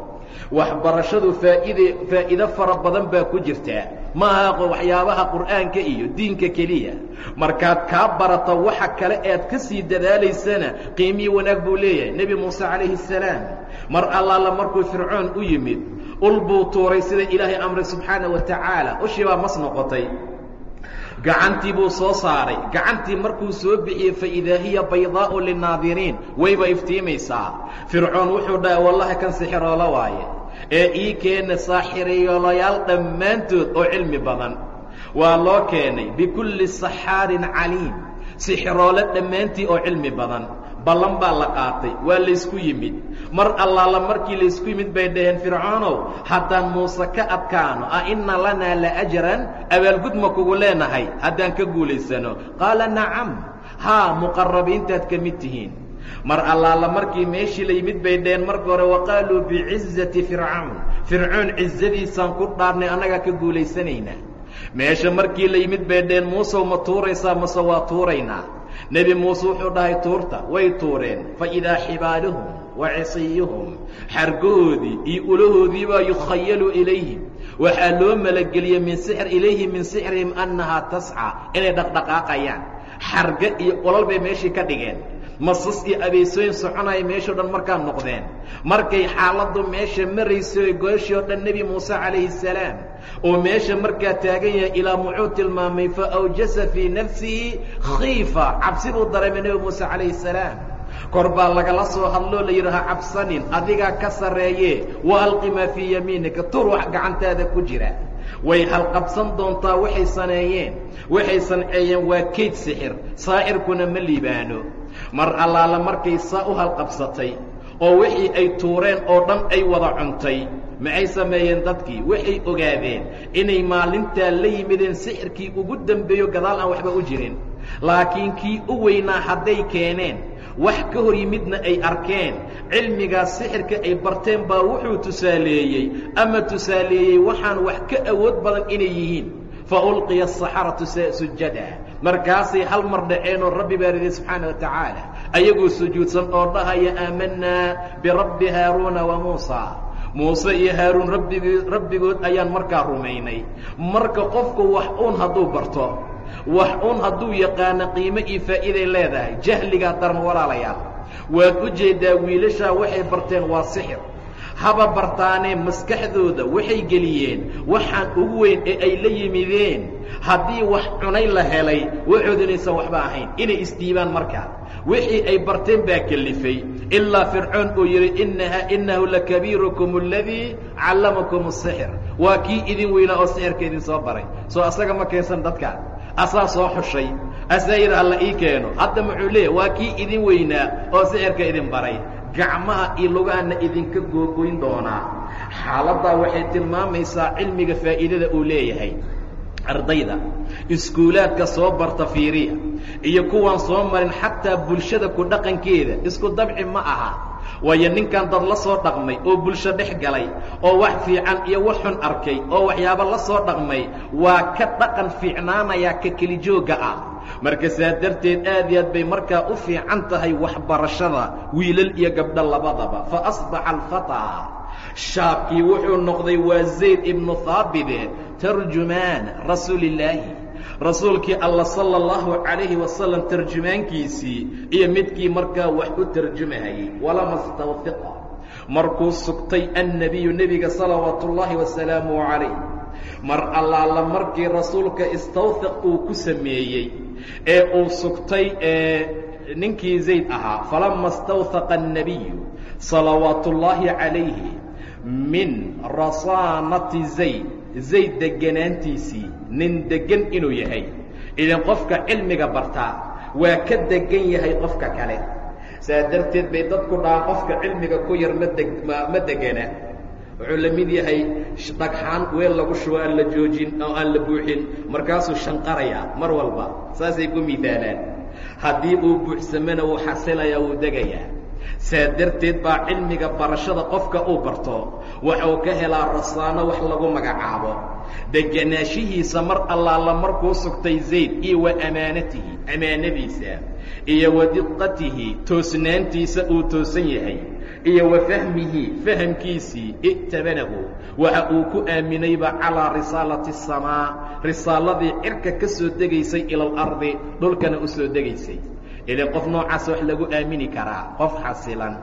Waxbarashadu faa'iide faa'iido fara badan baa ku jirtaa ma aha waxyaabaha qur'aanka iyo diinka keliya. Markaad kaa barato waxa kale ead ka sii dadaalaysana qiimiyi wanaag buu leeyahay nebi muuse calayhi الsalaam mar allaala markuu fircoon u yimid ul buu tuuray sida ilaahay amray subxaana wa tacaala. Ushii baa mas noqotay. Gacantii buu soo saaray. Gacantii markuu soo bixiyey faidaa hiya baydaa'u linnaadiriin. Wayba iftiimaysaa. Fircoon wuxuu dhahay wallahi kan sixiroolo waaye. Ee ii keena saaxiriyoolayaal dhammaantood oo cilmi badan. Waa loo keenay bikulli saxaarin caliim. Sixiroole dhammaantii oo cilmi badan ballan baa la qaatay waa laysku yimid. Mar allaala markii laysku yimid bay dhaheen fircoonow haddaan muuse ka adkaano a inna lanaa la ajran abaalgud ma kugu leenahay haddaan ka guulaysano. Qaala nacam haa muqarrabiintaad ka mid tihiin. Mar allaala markii meeshii la yimid bay dhaheen marka hore waqaaluu bicizati fircawn fircoon cizadiisaan ku dhaarnay annagaa ka guulaysanaynaa. Meesha markii la yimid bay dhaheen muusew ma tuuraysaa mase waa tuuraynaa nebi muuse wuxuu dhahay tuurta way tuureen faidaa xibaaluhum wa cisiyuhum xargahoodii iyo ulahoodii baa yukhayalu ilayhim waxaa loo malageliyey min sixr ilayhi min sixrihim annahaa tascى inay dhaqdhaqaaqayaan. Xarga iyo olol bay meeshii ka dhigeen masas iyo abeesooyin soconaya meeshao dhan markaa noqdeen. Markay xaaladdu meesha maraysoy goyashii oo dhan nebi muuse calayhi salaam oo meesha markaa taagan yahay ilaa muxuu tilmaamay fa awjasa fii nafsihi khiifa. Cabsi buu dareemay nebi muuse calayhi salaam. Kor baa lagala soo hadloo la yidhaha cabsanin adigaa ka sarreeye wa alqi maa fii yamiinika. Tur wax gacantaada ku jira. Way halqabsan doontaa waxay saneeyeen. Waxay sanceeyeen waa kayd sixir saa'irkuna ma liibaano mar allaala markay saa u halqabsatay oo wixii ay tuureen oo dhan ay wada cuntay maxay sameeyeen dadkii? Waxay ogaadeen inay maalintaa la yimideen sixirkii ugu dembeeyo gadaal aan waxba u jirin. Laakiin kii u weynaa hadday keeneen wax ka hor yimidna ay arkeen cilmigaas sixirka ay barteen baa wuxuu tusaaleeyey ama tusaaleeyey waxaan wax ka awood badan inay yihiin fa ulqiya asaxaratu sujada. Markaasay hal mar dhaceenoo rabbi baa riday subxaana wa tacaala ayagoo sujuudsan oo dhahaya aamanaa birabbi haaruuna wa muusa. Muuse iyo haaruun rabbigi rabbigood ayaan markaa rumaynay. Marka qofku wax uun hadduu barto wax uun hadduu yaqaano qiimo iyo faa'iiday leedahay jahligaa daran walaalayaal waad u jeeddaa wiilashaa waxay barteen waa sixir haba bartaanee maskaxdooda waxay geliyeen waxaan ugu weyn ee ay la yimideen. Haddii wax cunay la helay waxood inaysan waxba ahayn. Inay isdhiibaan markaa. Wixii ay barteen baa kelifay ilaa fircoon uu yidhi inaha inahu lakabiirukum aladii callamakum asixir waa kii idin weynaa oo sixirka idin soo baray. Soo asaga ma keensan dadkaan asaa soo xushay. Asaa yidhi alla ii keeno. Hadda muxuu leeyahy waa kii idin weynaa oo sixirka idin baray gacmaha iyo lugahanna idinka googoyn doonaa. Xaaladdaa waxay tilmaamaysaa cilmiga faa'iidada uu leeyahay. Ardayda iskuulaadka soo barta fiiriya iyo kuwaan soo marin xataa bulshada ku dhaqankeeda isku dabci ma aha waayo ninkan dad la soo dhaqmay oo bulsho dhex galay oo wax fiican iyo wax xun arkay oo waxyaabo la soo dhaqmay waa ka dhaqan fiicnaanayaa ka kelijoogga ah. Marka saa darteed aad iyo aad bay markaa u fiican tahay waxbarashada wiilal iyo gabdho labadaba. Fa asbaxa alfataa. Shaabkii wuxuu noqday waa zayd ibnu haabide tarjumaan rasuulillaahi rasuulkii alla sala allahu calayhi wasalam tarjumaankiisii iyo midkii markaa wax u tarjumahayey walama stawfiqa markuu sugtay annebiyu nebiga salawaatu ullaahi wasalaamu calayh mar allaala markii rasuulka istawfiq uu ku sameeyey ee uu sugtay ninkii zayd ahaa falama istawhaqa annebiyu salawaatu ullaahi calayhi min rasaanati zayd zayd deganaantiisii nin deggan inuu yahay. Idan qofka cilmiga bartaa waa ka degan yahay qofka kale. Saa darteed bay dadku dhahaan qofka cilmiga ku yar madeg ma degana wuxuu la mid yahay dhagxaan weel lagu shubo aan la joojin oo aan la buuxin. Markaasuu shanqarayaa mar walba saasay ku miidaalaan haddii uu buuxsamana wuu xasilayaa wuu degayaa saa darteed baa cilmiga barashada qofka uu barto. Waxuu ka helaa rasaano wax lagu magacaabo. Degenaanshihiisa mar allaala markuu sugtay zayd iyo wa amaanatihi amaanadiisa iyo wa diqatihi toosnaantiisa uu toosan yahay iyo wa fahmihi fahamkiisii i'tabanahu waxa uu ku aaminayba calaa risaalati asamaa risaaladii cirka ka soo degaysay ila alardi dhulkana u soo degaysay ile qof noocaas wax lagu aamini karaa qof xasilan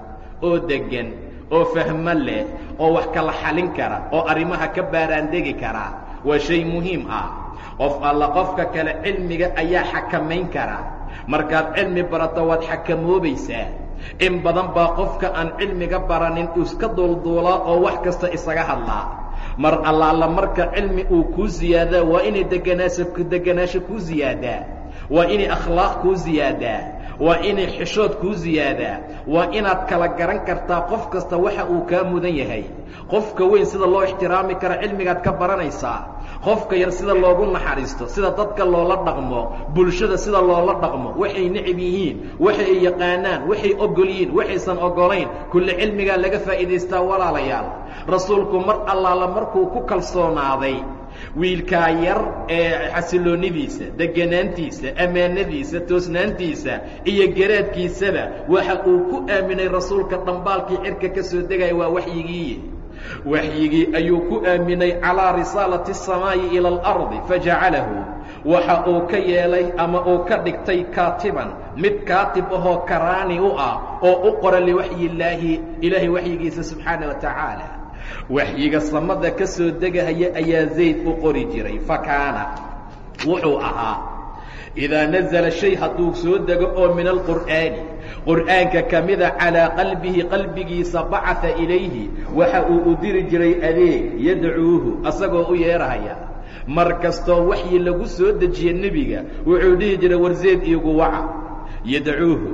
oo deggan oo fahmo leh oo wax kala xalin kara oo arrimaha ka baaraandegi kara waa shay muhiim ah. Qof alla qofka kale cilmiga ayaa xakamayn kara. Markaad cilmi barato waad xakamoobaysaa. In badan baa qofka aan cilmiga baranin iska duulduulaa oo wax kasta isaga hadlaa. Mar allaala marka cilmi uu kuu ziyaadaa waa inay deganaasa deganaasho kuu ziyaadaa. Waa inay akhlaaq kuu ziyaadaa waa inay xishood kuu ziyaadaa. Waa inaad kala garan kartaa qof kasta waxa uu kaa mudan yahay. Qofka weyn sida loo ixtiraami kara cilmigaad ka baranaysaa. Qofka yar sida loogu naxariisto sida dadka loola dhaqmo bulshada sida loola dhaqmo waxay necib yihiin waxa ay yaqaanaan waxay ogol yihiin waxaysan ogolayn. Kulle cilmigaa laga faa'iidaystaa walaalayaal. Rasuulku mar allaala markuu ku kalsoonaaday wiilkaa yar ee xasiloonnidiisa deganaantiisa ammaanadiisa toosnaantiisa iyo garaadkiisaba waxa uu ku aaminay rasuulka dhambaalkii cirka ka soo degaya waa waxyigiiye waxyigii ayuu ku aaminay calىa risaalati الsamaa'i ilى اlardi fajacalahu waxa uu ka yeelay ama uu ka dhigtay kaatiban mid kaatib ahoo karaani u ah oo u qora liwaxyi illaahi ilaahay waxyigiisa subxaana wa tacaala waxyiga samada ka soo degahaya ayaa zayd u qori jiray fakaana wuxuu ahaa. Idaa nazla shay hadduu soo dego oo min alqur'aani qur'aanka ka mida calىa qalbihi qalbigiisa bacaa ilayhi waxa uu u diri jiray adeeg yadcuuhu asagoo u yeerahaya. Mar kastoo waxyi lagu soo dejiye nebiga wuxuu dhihi jiray war zayd iigu waca. Yadcuuhu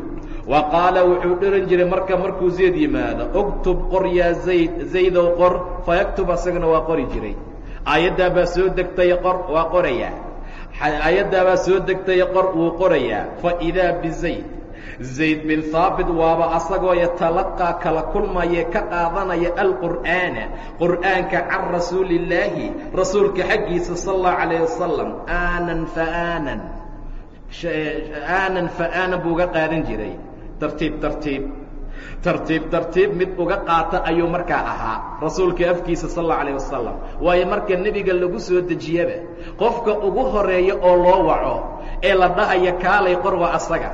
wa qaala wuxuu dhiran jiray marka markuu zayd yimaado uktub qor yaa zayd zaydow qor fayaktub asagana waa qori jiray. Aayaddaa baa soo degtay qor waa qorayaa. Aayaddaa baa soo degtay qor wuu qorayaa. Faidaa bizayd zayd. Bin haabit waaba asagoo yatalaqaa kala kulmaya ka qaadanaya alqur'aana qur'aanka can rasuuli illaahi rasuulka xaggiisa sal allahu calayh wasalam aanan. Faaanan aanan fa'aanan buu uga qaadan jiray tartiib tartiib. Tartiib tartiib mid uga qaata ayuu markaa ahaa. Rasuulka afkiisa sal allau alayh wasalam waayo marka nebiga lagu soo dejiyaba qofka ugu horreeya oo loo waco ee la dhahaya kaalay qor waa asaga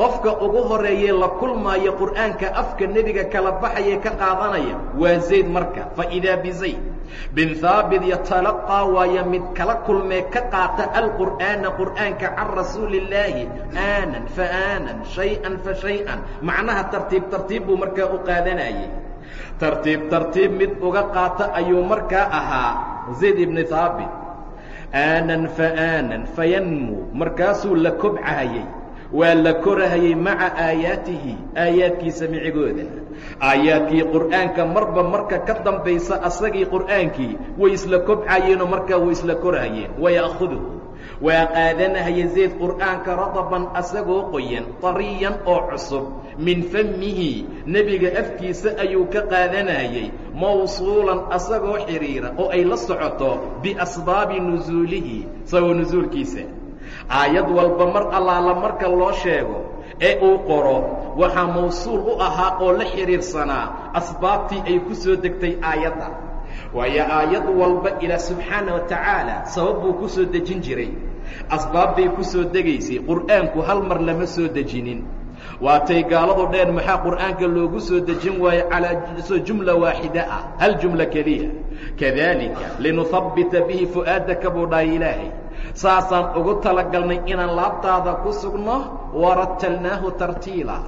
qofka ugu horeeyee la kulmaayo qur'aanka afka nebiga kala baxaya ka qaadanaya waa zayd marka faidaa bizayd bin haabit yatalaqaa waaya mid kala kulmee ka qaata alqur'aana qur'aanka can rasuuli illaahi aanan faaanan shay-an fa shay-an. Macnaha tartiib tartiib buu markaa u qaadanayay tartiib tartiib mid uga qaata ayuu markaa ahaa zayd ibni haabit aanan faaanan fayanmu markaasuu la kobcahayey waa la korahayey maca aayaatihi aayaadkiisa micigooda. Aayaadkii qur'aanka marba marka ka dambaysa asagii qur'aankii way isla kobcayeenoo markaa way isla korahayeen. Waya'khuduhu waa qaadanahaya zayd qur'aanka radaban asagoo qoyan tariyan oo cusub. Min famihi nebiga afkiisa ayuu ka qaadanayey mawsuulan asagoo xidhiira oo ay la socoto biasbaabi nusuulihi sabab nusuulkiisa aayad walba mar allaala marka loo sheego ee uu qoro waxaa mawsuul u ahaa oo la xidhiirsanaa asbaabtii ay ku soo degtay aayadda. Waayo aayad walba ilaah subxaana wa tacaala sabab buu ku soo dejin jiray. Asbaabbay ku soo degaysay qur'aanku hal mar lama soo dejinin. Waatay gaaladu dheen maxaa qur'aanka loogu soo dejin waayo calaa jumla waaxida ah hal jumla keliya? Kadalika linuhabbita bihi fu'aadaka buu dhahay ilaahay saasaan ugu talagalnay inaan laabtaada ku sugno warattalnaahu tartiila.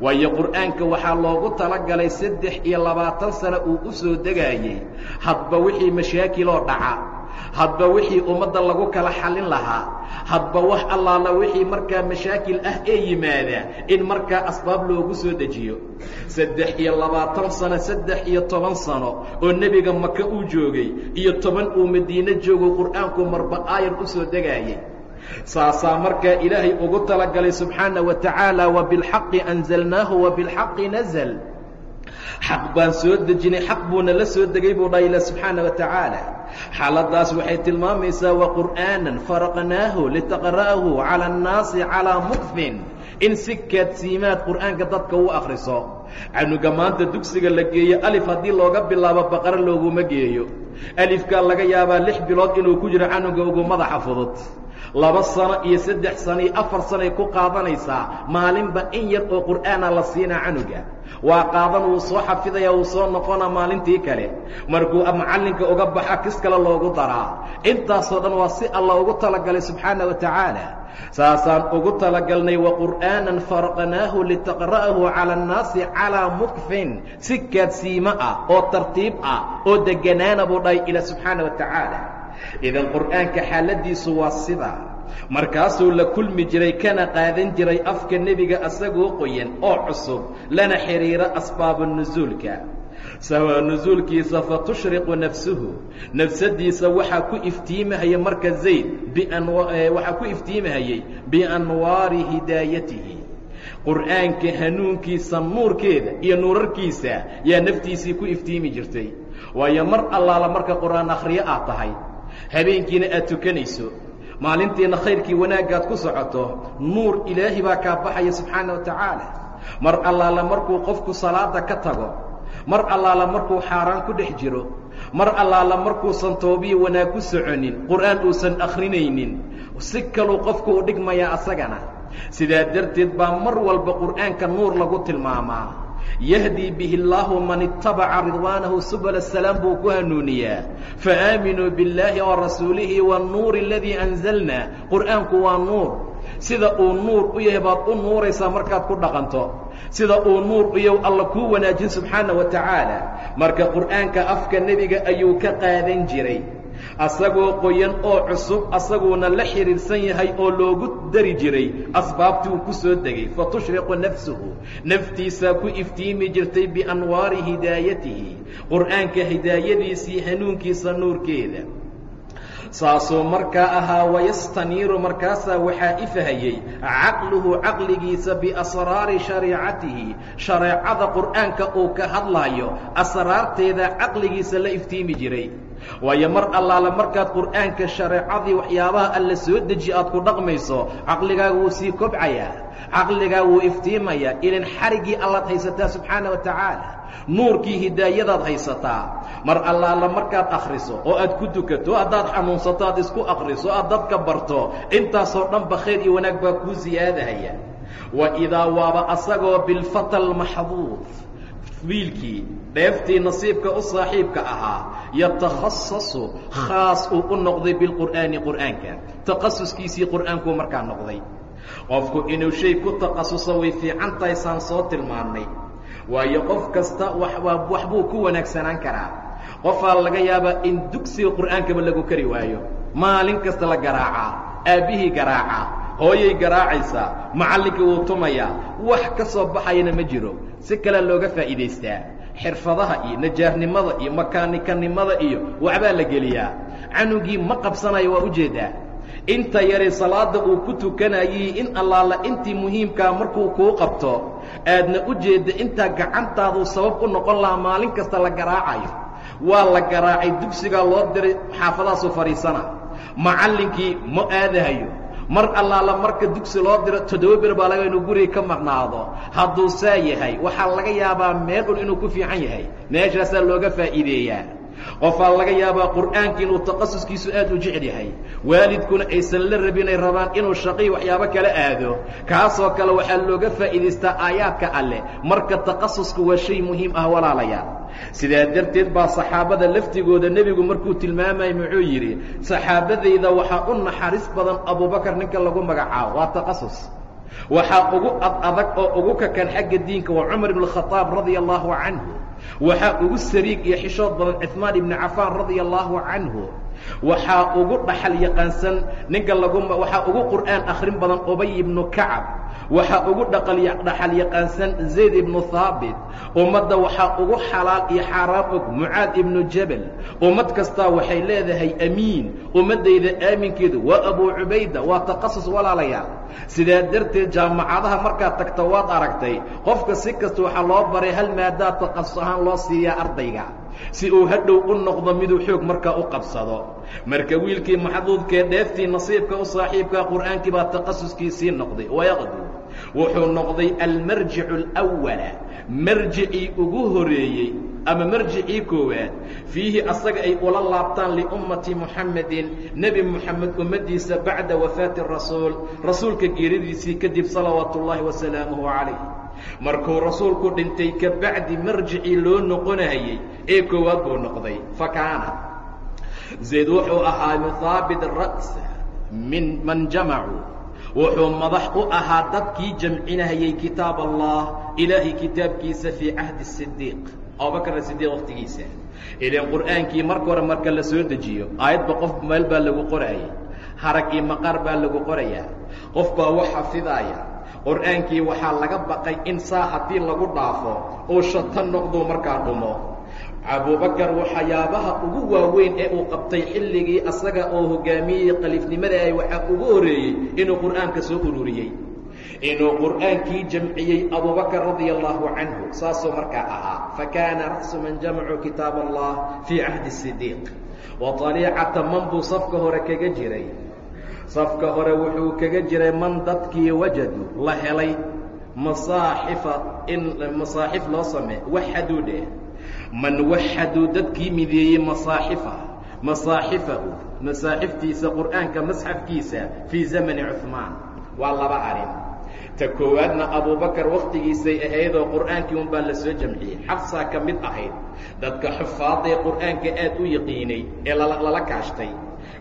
Waayo qur'aanka waxaa loogu talagalay saddex iyo labaatan sano uu u soo degaayey hadba wixii mashaakiloo dhaca hadba wixii ummadda lagu kala xallin lahaa. Hadba wax allaala wixii markaa mashaakil ah ee yimaada in markaa asbaab loogu soo dejiyo. Saddex iyo labaatan sano saddex iyo toban sano oo nebiga maka uu joogay iyo toban uu madiine joogo qur'aanku marba aayar u soo degaayey saasaa markaa ilaahay ugu talagalay subxaana wa tacaala wabilxaqi anzalnaahu wabilxaqi nazl xaq baan soo dejinay xaq buuna la soo degay buu dhaha ila subxaana wa tacaala. Xaaladaas waxay tilmaamaysaa waqur'aanan faraqnaahu litaqra'ahu cala annaasi calaa mukfin in si kaadsiimaad qur'aanka dadka u akhriso. Canuga maanta dugsiga la geeyo alif haddii looga bilaabo baqaro looguma geeyo. Alifkaa laga yaabaa lix bilood inuu ku jiro canuga ugu madaxa fudud laba sano iyo saddex sano iyo afar sanoay ku qaadanaysaa maalinba in yar oo qur'aana la siinaa canuga. Waa qaadan wuu soo xafidaya wuu soo noqona maalintii kale. Markuu macallinka uga baxa kis kale loogu daraa. Intaasoo dhan waa si alla ugu talagalay subxaana wa tacaala saasaan ugu talagalnay waqur'aanan faraqnaahu litaqra'ahu cala annaasi calaa mukfin si kaadsiimo ah oo tartiib ah oo deganaana buu dhahay ila subxaana wa tacaala idan qur'aanka xaaladiisu waa sidaa markaasuu la kulmi jiray kana qaadan jiray afka nebiga asagoo qoyan oo cusub lana xidhiira asbaaba nusuulka sawaa nusuulkiisa fatushriqu nafsuhu. Nafsadiisa waxaa ku iftiimahaya marka zayd waxaa ku iftiimahayey bianwaari hidaayatihi. Qur'aanka hanuunkiisa nuurkeeda iyo nuurarkiisa yaa naftiisii ku iftiimi jirtay. Waayo mar allaala marka qur'aan akhriyo aad tahay habeenkiina aad tukanayso maalintiina khayrkii wanaaggaad ku socoto nuur ilaahi baa kaa baxaya subxaana wa tacaala. Mar allaala markuu qofku salaada ka tago mar allaala markuu xaaraan ku dhex jiro mar allaala markuusan toobiya wanaag ku soconin qur'aan uusan akhrinaynin si kaluu qofku u dhigmayaa asagana. Sidaa darteed baa mar walba qur'aanka nuur lagu tilmaamaa yahdii bihi اllaahu man itabaca ridwaanahu subl الsalaam buu ku hanuuniyaa faaaminuu biاllaahi warasuulihi wاnnuuri اladii anzalna qur'aanku waa nuur sida uu nuur u yahay baad u nuuraysaa markaad ku dhaqanto sida uu nuur u yahay alla kuu wanaajin subxaana wa tacaala marka qur'aanka afka nebiga ayuu ka qaadan jiray asagoo qoyan oo cusub asaguuna la xidhiidhsan yahay oo loogu dari jiray asbaabtii uu ku soo degay. Fatushriqu nafsuhu naftiisaa ku iftiimi jirtay bianwaari hidaayatihi qur'aanka hidaayadiisii hanuunkiisa nuurkeeda saasuu markaa ahaa wayastaniiru markaasaa waxaa ifahayey caqluhu caqligiisa biasraari shariicatihi shareecada qur'aanka uu ka hadlaayo asraarteeda caqligiisa la iftiimi jiray. Waayo mar allaala markaad qur'aanka shareecadii waxyaabaha alla soo deji aad ku dhaqmayso caqligaaga wuu sii kobcayaa caqligaa wuu iftiimayaa ilan xariggii allaad haysataa subxaana wa tacaala nuurkii hidaayadaad haysataa. Mar allaala markaad akhriso oo aad ku dukato haddaad xanuunsato aad isku akhriso aad dadka barto intaasoo dhanba khayr iyo wanaag baa kuu siyaadahaya wa idaa waaba asagoo bilfata almaxduud wiilkii dheeftii nasiibka u saaxiibka ahaa yatakhasasu khaas uu u noqday bilqur'aani qur'aanka. Takhasuskiisii qur'aankuu markaa noqday. Qofku inuu shay ku takhasuso way fiican tahay saan soo tilmaannay waayo qof kasta wax buu ku wanaagsanaan karaa. Qofaa laga yaabaa in dugsiga qur'aankaba lagu kari waayo. Maalin kasta la garaacaa aabbihii garaacaa hooyay garaacaysaa macallinkii wuu tumayaa wax ka soo baxayana ma jiro. Si kale looga faa'iidaystaa. Xirfadaha iyo najaarnimada iyo makaanikanimada iyo waxbaa la geliyaa. Canugii ma qabsanayo waa ujeeddaa inta yaray salaadda uu ku tukanayay in allaala intii muhiimkaa markuu kuu qabto aadna u jeedda intaa gacantaaduu sabab u noqon lahaa maalin kasta la garaacayo. Waa la garaacay dugsigaa loo diray xaafadaasuu fadhiisana macallinkii ma aadahayo. Mar allaala marka dugsi loo diro toddoba bir baa laga inuu guriga ka maqnaado. Hadduu saa yahay waxaa laga yaabaa meel un inuu ku fiican yahay. Meeshaasaa looga faa'iideeyaa qofaa laga yaabaa qur'aanka inuu takhasuskiisu aad u jecel yahay. Waalidkuna aysan la rabin ay rabaan inuu shaqii waxyaabo kala aado. Kaasoo kale waxaa looga faa'iidaystaa aayaadka alleh marka takhasusku waa shay muhiim ah walaalayaal sidaa darteed baa saxaabada laftigooda nebigu markuu tilmaamayay muxuu yidhi saxaabadayda waxaa u naxariis badan abubakar ninka lagu magacaabo. Waa takhasus waxaa ugu ad adag oo ugu kakan xagga diinka waa cumar ibn khaaab radia allaahu canhu waxaa ugu sariig iyo xishood badan cuثmaan ibni cafaan radia allaahu canhu waxaa ugu dhaxal yaqaansan ninka lagu waxaa ugu qur'aan akhrin badan ubay ibnu kacab. Waxaa ugu dhaxal yaqaansan zayd ibnu haabit ummadda waxaa ugu xalaal iyo xaaraam og mucaad ibnu jabal. Ummad kastaa waxay leedahay amiin. Ummaddayda aaminkeedu waa abuu cubayda waa taqasus walaalayaal. Sidaa darteed jaamacadaha markaad tagta waad aragtay qofka si kasta waxaa loo baray hal maadaa taqasus ahaan loo siiyaa ardayga si uu hadhow u noqdo miduu xoog markaa u qabsado. Marka wiilkii maxduudkee dheeftii nasiibka u saaxiibkaa qur'aankii baa takhasuskiisii noqday wayaqdu. Wuxuu noqday almarjicu alwala marjicii ugu horeeyey ama marjicii koowaad. Fiihi asaga ay ula laabtaan liummati muxamedin nebi moxamed ummaddiisa bacda wafaati rasuul rasuulka geeridiisii kadib salawaatu ullaahi wasalaamuhu calayh markuu rasuulku dhintay ka bacdi marjicii loo noqonayey ee koowaad buu noqday fa kaana. Zayd wuxuu ahaa yuhaabit ra'sa min man jamacuu. Wuxuu madax u ahaa dadkii jamcinahayey kitaab allah ilaahay kitaabkiisa fii cahdi sidiiq abubakr sidiiq wakhtigiisa ilan qur'aankii marka hore marka la soo dejiyo aayadba qof meel baa lagu qoraayay harag iyo maqaar baa lagu qorayaa qof baa wax xafidaaya qur'aankii waxaa laga baqay in saa haddii lagu dhaafo uu shato noqduu markaa dhumo. Abubakar waxyaabaha ugu waaweyn ee uu qabtay xilligii asaga oo hogaamiyey khaliifnimada ay waxaa ugu horeeyey inuu qur'aanka soo ururiyey. Inuu qur'aankii jamciyey abubakar radia allahu canhu saasuu markaa ahaa fakaana ra'su man jamacuu kitaab allah fii cahdi sidiiq wa aliicata man buu safka hore kaga jiray safka hore wuxuu kaga jiray man dadkii wajadu la helay masaaxifa in masaaxif loo samee waxaduu dheh. Man waxaduu dadkii mideeyey masaaxifa masaaxifahu masaaxiftiisa qur'aanka masxafkiisa fii zamani cuثmaan waa laba arrin ta koowaadna abubakar wakhtigiisay ahaydoo qur'aankii un baa la soo jamciyey. Xabsaa ka mid ahayd. Dadka xufaadee qur'aanka aad u yaqiinay ee lala kaashtay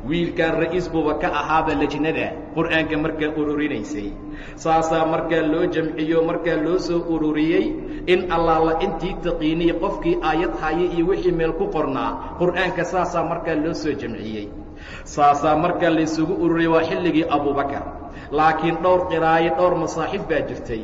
wiilkan ra'iis buuba ka ahaaba lejnada qur'aanka markaa ururinaysay. Saasaa markaa loo jamciyo markaa loo soo ururiyey in allaala intii taqiiniyey qofkii aayad haya iyo wixii meel ku qornaa qur'aanka saasaa markaa loo soo jamciyey. Saasaa markaa laysugu ururiyey waa xilligii abubakar laakiin dhowr qiraayo dhowr masaaxif baa jirtay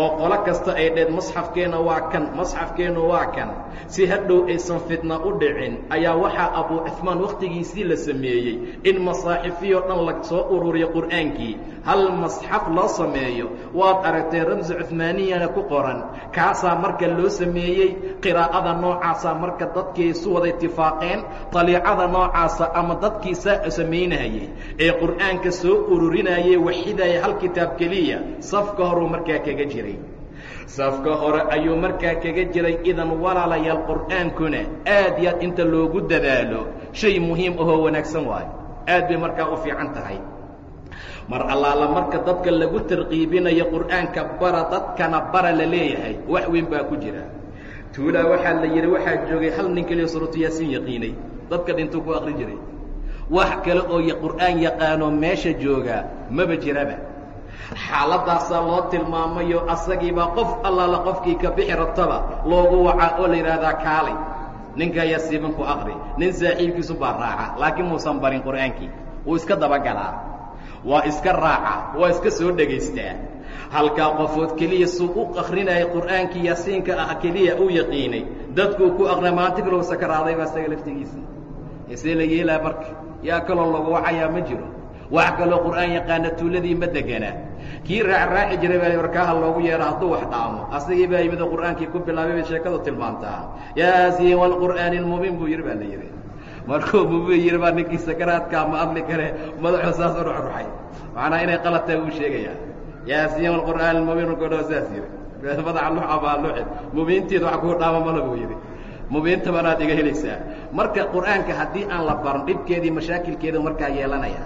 oo qolo kasta ay dheed masxafkeenna waa kan masxafkeennu waa kan. Si hadhow aysan fitna u dhicin ayaa waxaa abu cuثmaan wakhtigiisii la sameeyey in masaaxifiyoo dhan la soo ururiyo qur'aankii. Hal masxaf loo sameeyo? Waad aragtay ramsi cuثmaaniyana ku qoran. Kaasaa marka loo sameeyey qiraa'ada noocaasaa marka dadkii isu wada itifaaqeen daliicada noocaasa ama dadkii saa samaynayey ee qur'aanka soo ururinayey waxidaya hal kitaab keliya. Safka horuu markaa kaga jiray. Safka hore ayuu markaa kaga jiray idan walaalayaal qur'aankuna aad iyo aad inta loogu dadaalo. Shay muhiim ahoo wanaagsan waayo. Aad bay markaa u fiican tahay. Mar allaala marka dadka lagu tarqiibinayo qur'aanka bara dadkana bara la leeyahay wax weyn baa ku jira. Tuulaa waxaa la yidhi waxaa joogay hal nin keliya suuratu yaasiin yaqiinay. Dadka dhintuu ku akri jiray. Wax kale oo qur'aan yaqaano meesha joogaa maba jiraba xaaladaasaa loo tilmaamayo asagiibaa qof allaala qofkii ka bixi rabtaba loogu wacaa oo la yidhaahdaa kaalay. Ninkaa yaasiiban ku akri nin saaxiibkiisu baa raaca laakiin muusan barin qur'aankii. Wuu iska dabagalaa. Waa iska raaca waa iska soo dhegaystaa halkaa qofood keliya suu u akrinaya qur'aankii yaasiinka ah keliya uu yaqiinay. Dadkuu ku akrinay maanta kalow sakaraaday baa isaga laftigiisa. See la yeelaa marka yaa kaloo lagu wacayaa ma jiro wax kaloo qur'aan yaqaana tuuladii ma degana kii raacraaci jiray baa warkaaha loogu yeedha hadduu wax dhaamo. Asagii baa yimid oo qur'aankii ku bilaabay bay sheekadu tilmaantaa yaasiin waalqur'aani almubiin buu yidhi baa la yidhi markuu mubiin yidhi baa ninkii sakaraadkaa ma adli kare madaxuu saas u ruxruxay. Macnaa inay qalad tahay uu sheegayaa yaasiin waalqur'aani almubiin rukudhoo saas yidhi madaxa luxa baa luxid mubiinteedu wax kuu dhaama mala buu yidhi mubiinta banaad iga helaysaa. Marka qur'aanka haddii aan la baran dhibkeedii mashaakilkeedu markaa yeelanaya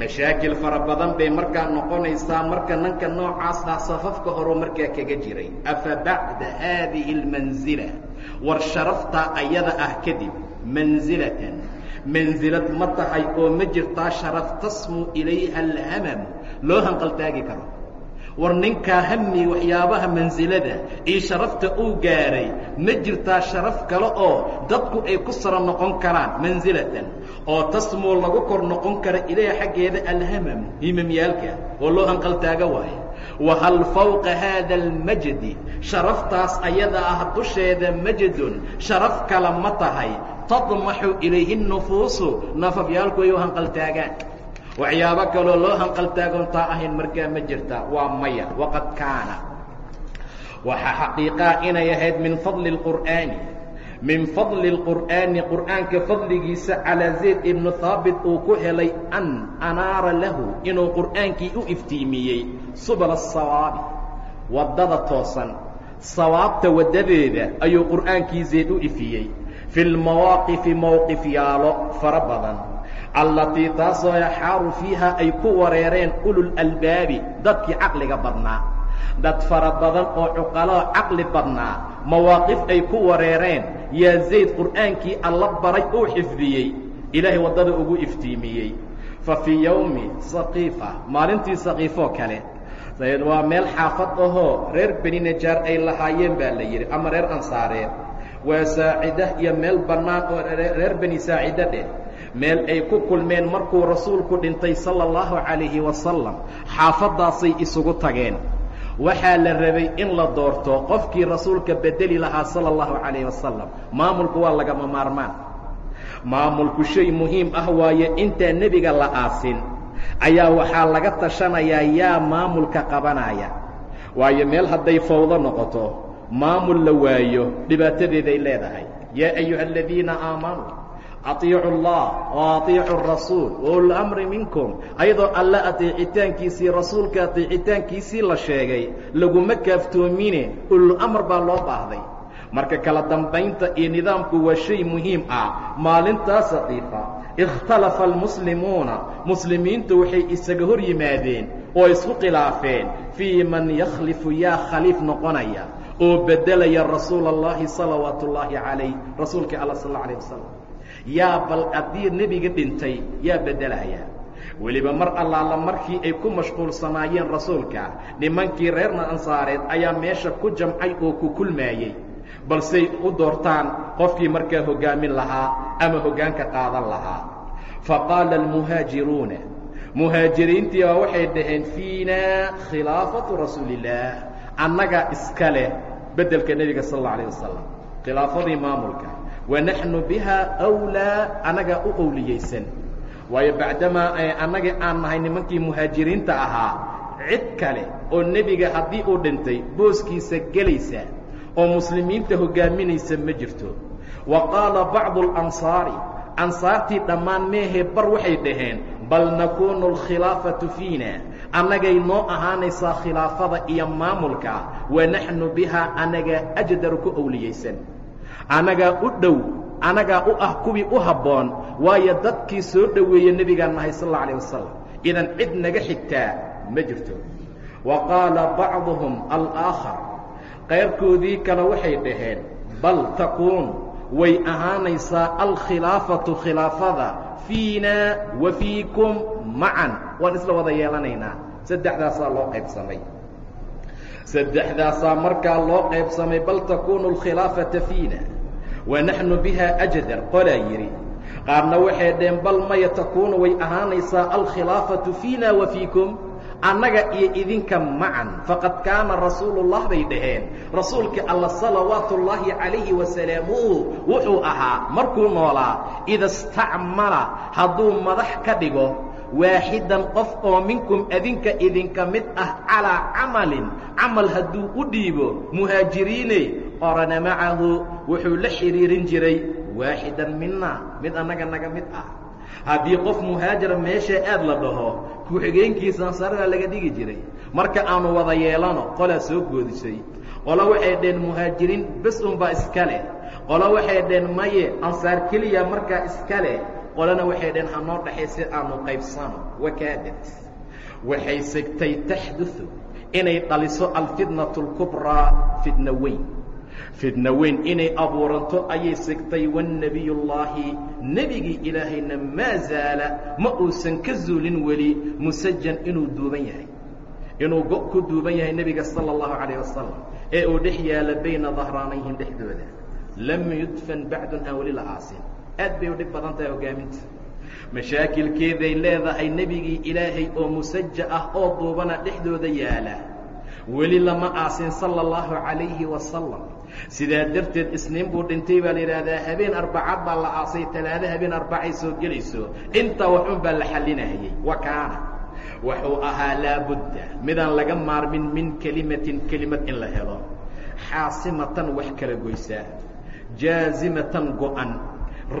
mashaakil fara badan bay markaa noqonaysaa marka nanka noocaas ah safafka horuu markaa kaga jiray. Afa bacda haadihi اlmanzila war sharaftaa ayada ah kadib mansilatan mansilad ma tahay oo ma jirtaa sharaf tasmu ilayha alhamamu loo hanqaltaagi karo war ninkaa hami waxyaabaha mansilada iyo sharafta uu gaaray ma jirtaa sharaf kale oo dadku ay ku saro noqon karaan mansilatan oo tasmuu lagu kor noqon kara ilaah xaggeeda alhamamu himamyaalka oo loo hanqaltaaga waayo wahal fawqa haada almajdi sharaftaas ayada ah dusheeda majadun sharaf kale ma tahay. Tadmaxu ilayhi nufuusu nafafyaalku ay hanqaltaagaan waxyaabo kaloo loo hanqaltaagoontaa ahayn markaa ma jirta waa maya waqad kaana waxaa xaqiiqaa inay ahayd min fadli اlqur'aani min fadli اlqur'aani qur'aanka fadligiisa calaa zayd ibnu haabit uu ku helay an anaara lahu inuu qur'aankii u iftiimiyey subala الsawaabi waddada toosan sawaabta waddadeeda ayuu qur'aankii zayd u ifiyey fi lmawaaqifi mowqifyaalo fara badan allatii taasoo yaxaaru fiiha ay ku wareereen ululalbaabi dadkii caqliga badnaa. Dad fara badan oo cuqaloo caqli badnaa mawaaqif ay ku wareereen. Yaa zayd qur'aankii alla baray uu xifdiyey ilaahay waddada ugu iftiimiyey. Fa fii yowmi saqiifa maalintii saqiifoo kale. Waa meel xaafad ahoo reer beni najaar ay lahaayeen baa la yidhi ama reer ansaareed waa saacida iyo meel bannaan oo reer beni saacida dheh meel ay ku kulmeen markuu rasuulku dhintay sala allahu calayhi wasalam xaafaddaasay isugu tageen. Waxaa la rabay in la doorto qofkii rasuulka bedeli lahaa sala allahu calayhi wasalam maamulku waa lagama maarmaan. Maamulku shay muhiim ah waaye intaa nebiga la aasin ayaa waxaa laga tashanayaa yaa maamulka qabanaya waayo meel hadday fawdo noqoto maamul la waayo dhibaatadeeday leedahay. Yaa ayuha aladiina aamanuu aطiicu اllah وaطiicu الrasuul waul amri minkum ayadoo alle aطeecitaankiisii rasuulka aطeecitaankiisii la sheegay laguma kaaftoomine ululamr baa loo baahday marka kala dambaynta iyo nidaamku waa shay muhiim ah maalintaa saqiifa ikhtalafa almuslimuuna muslimiintu waxay isaga hor yimaadeen oo isku khilaafeen fii man yakhlifu yaa khaliif noqonaya oo beddelaya rasuula اllahi salawaatu اllaahi calayh rasuulka alla sal اla alيه wasalam yaa bal haddii nebiga dhintay yaa beddelaya. Weliba mar allaala markii ay ku mashquulsanaayeen rasuulka nimankii reerna ansaareed ayaa meesha ku jamcay oo ku kulmaayey balsey u doortaan qofkii markaa hoggaamin lahaa ama hoggaanka qaadan lahaa. Fa qaala almuhaajiruuna muhaajiriintii baa waxay dhaheen fiinaa khilaafatu rasuulillaah annaga iska leh beddelka nebiga sal alla alayh wasalam khilaafadii maamulka wanaxnu biha wlaa annagaa u owliyeysan waayo bacdamaa annaga aan nahay nimankii muhaajiriinta ahaa. Cid kale oo nebiga haddii uu dhintay booskiisa gelaysa oo muslimiinta hoggaaminaysa ma jirto. Wa qaala bacdu alansaari ansaartii dhammaan meehee bar waxay dhaheen bal nakuunu alkhilaafatu fiina annagay noo ahaanaysaa khilaafada iyo maamulka. Wanaxnu bihaa annagaa ajdaru ku owliyeysan annagaa u dhow annagaa u ah kuwii u habboon waayo dadkii soo dhoweeye nebigaan nahay sal alla alayh wasalam idan cid naga xigtaa ma jirto. Wa qaala bacduhum alaakhar qayrkoodii kale waxay dhaheen bal takuun way ahaanaysaa alkhilaafatu khilaafada fiina wa fiikum macan waan isla wada yeelanaynaa. Saddexdaasaa loo qaybsamay saddexdaasaa markaa loo qaybsamay bal takuunu alkhilaafata fiina wa naxnu biha ajdar qolaa yidhi. Qaarna waxay dhaheen bal maya takuunu way ahaanaysaa alkhilaafatu fiina wa fiikum annaga iyo idinka macan faqad kaana rasuulullah bay dhaheen. Rasuulka alla salawaatu ullaahi calayhi wasalaamuhu wuxuu ahaa markuu noolaa ida stacmala hadduu madax ka dhigo waaxidan qof oo minkum adinka idinka mid ah calaa camalin camal hadduu u dhiibo muhaajiriine qorana macahu wuxuu la xidhiirin jiray waaxidan mina mid annaga naga mid ah. Haddii qof muhaajira meesha aad la dhaho ku-xigeenkiisa ansarada laga dhigi jiray. Marka aanu wada yeelano qolaa soo goodisay. Qolo waxay dhaheen muhaajiriin bes unbaa iska leh. Qolo waxay dhaheen maye ansaar keliya markaa iska leh qolona waxay dhaheen hanoo dhaxay si aanu qaybsano wakaadad waxay segtay taxduثu inay dhaliso alfitnaة اlkubraa fitna weyn fitna weyn inay abuuranto ayay segtay wanebiy llaahi nebigii ilaahayna maa zaala ma uusan ka zuulin weli musajan inuu duuban yahay inuu go ku duuban yahay nebiga salى اllahu calayه wasalam ee uu dhex yaala bayna dahraanayhim dhexdooda lam yudfan bacdun aan weli la aasin aad bay u dhib badan tahay hogaaminta mashaakilkeeday leedahay nebigii ilaahay oo musaja ah oo duubana dhexdooda yaalla. Weli lama aasin sala allahu calayhi wasalam sidaa darteed isniin buu dhintay baa la yidhaahdaa habeen arbacad baa la aasay talaado habeen arbacay soo gelayso. Intaa waxun baa la xallinahayey wa kaana. Wuxuu ahaa laabudda midaan laga maarmin min kelimatin kelimad in la helo. Xaasimatan wax kala goysaa. Jaazimatan go'an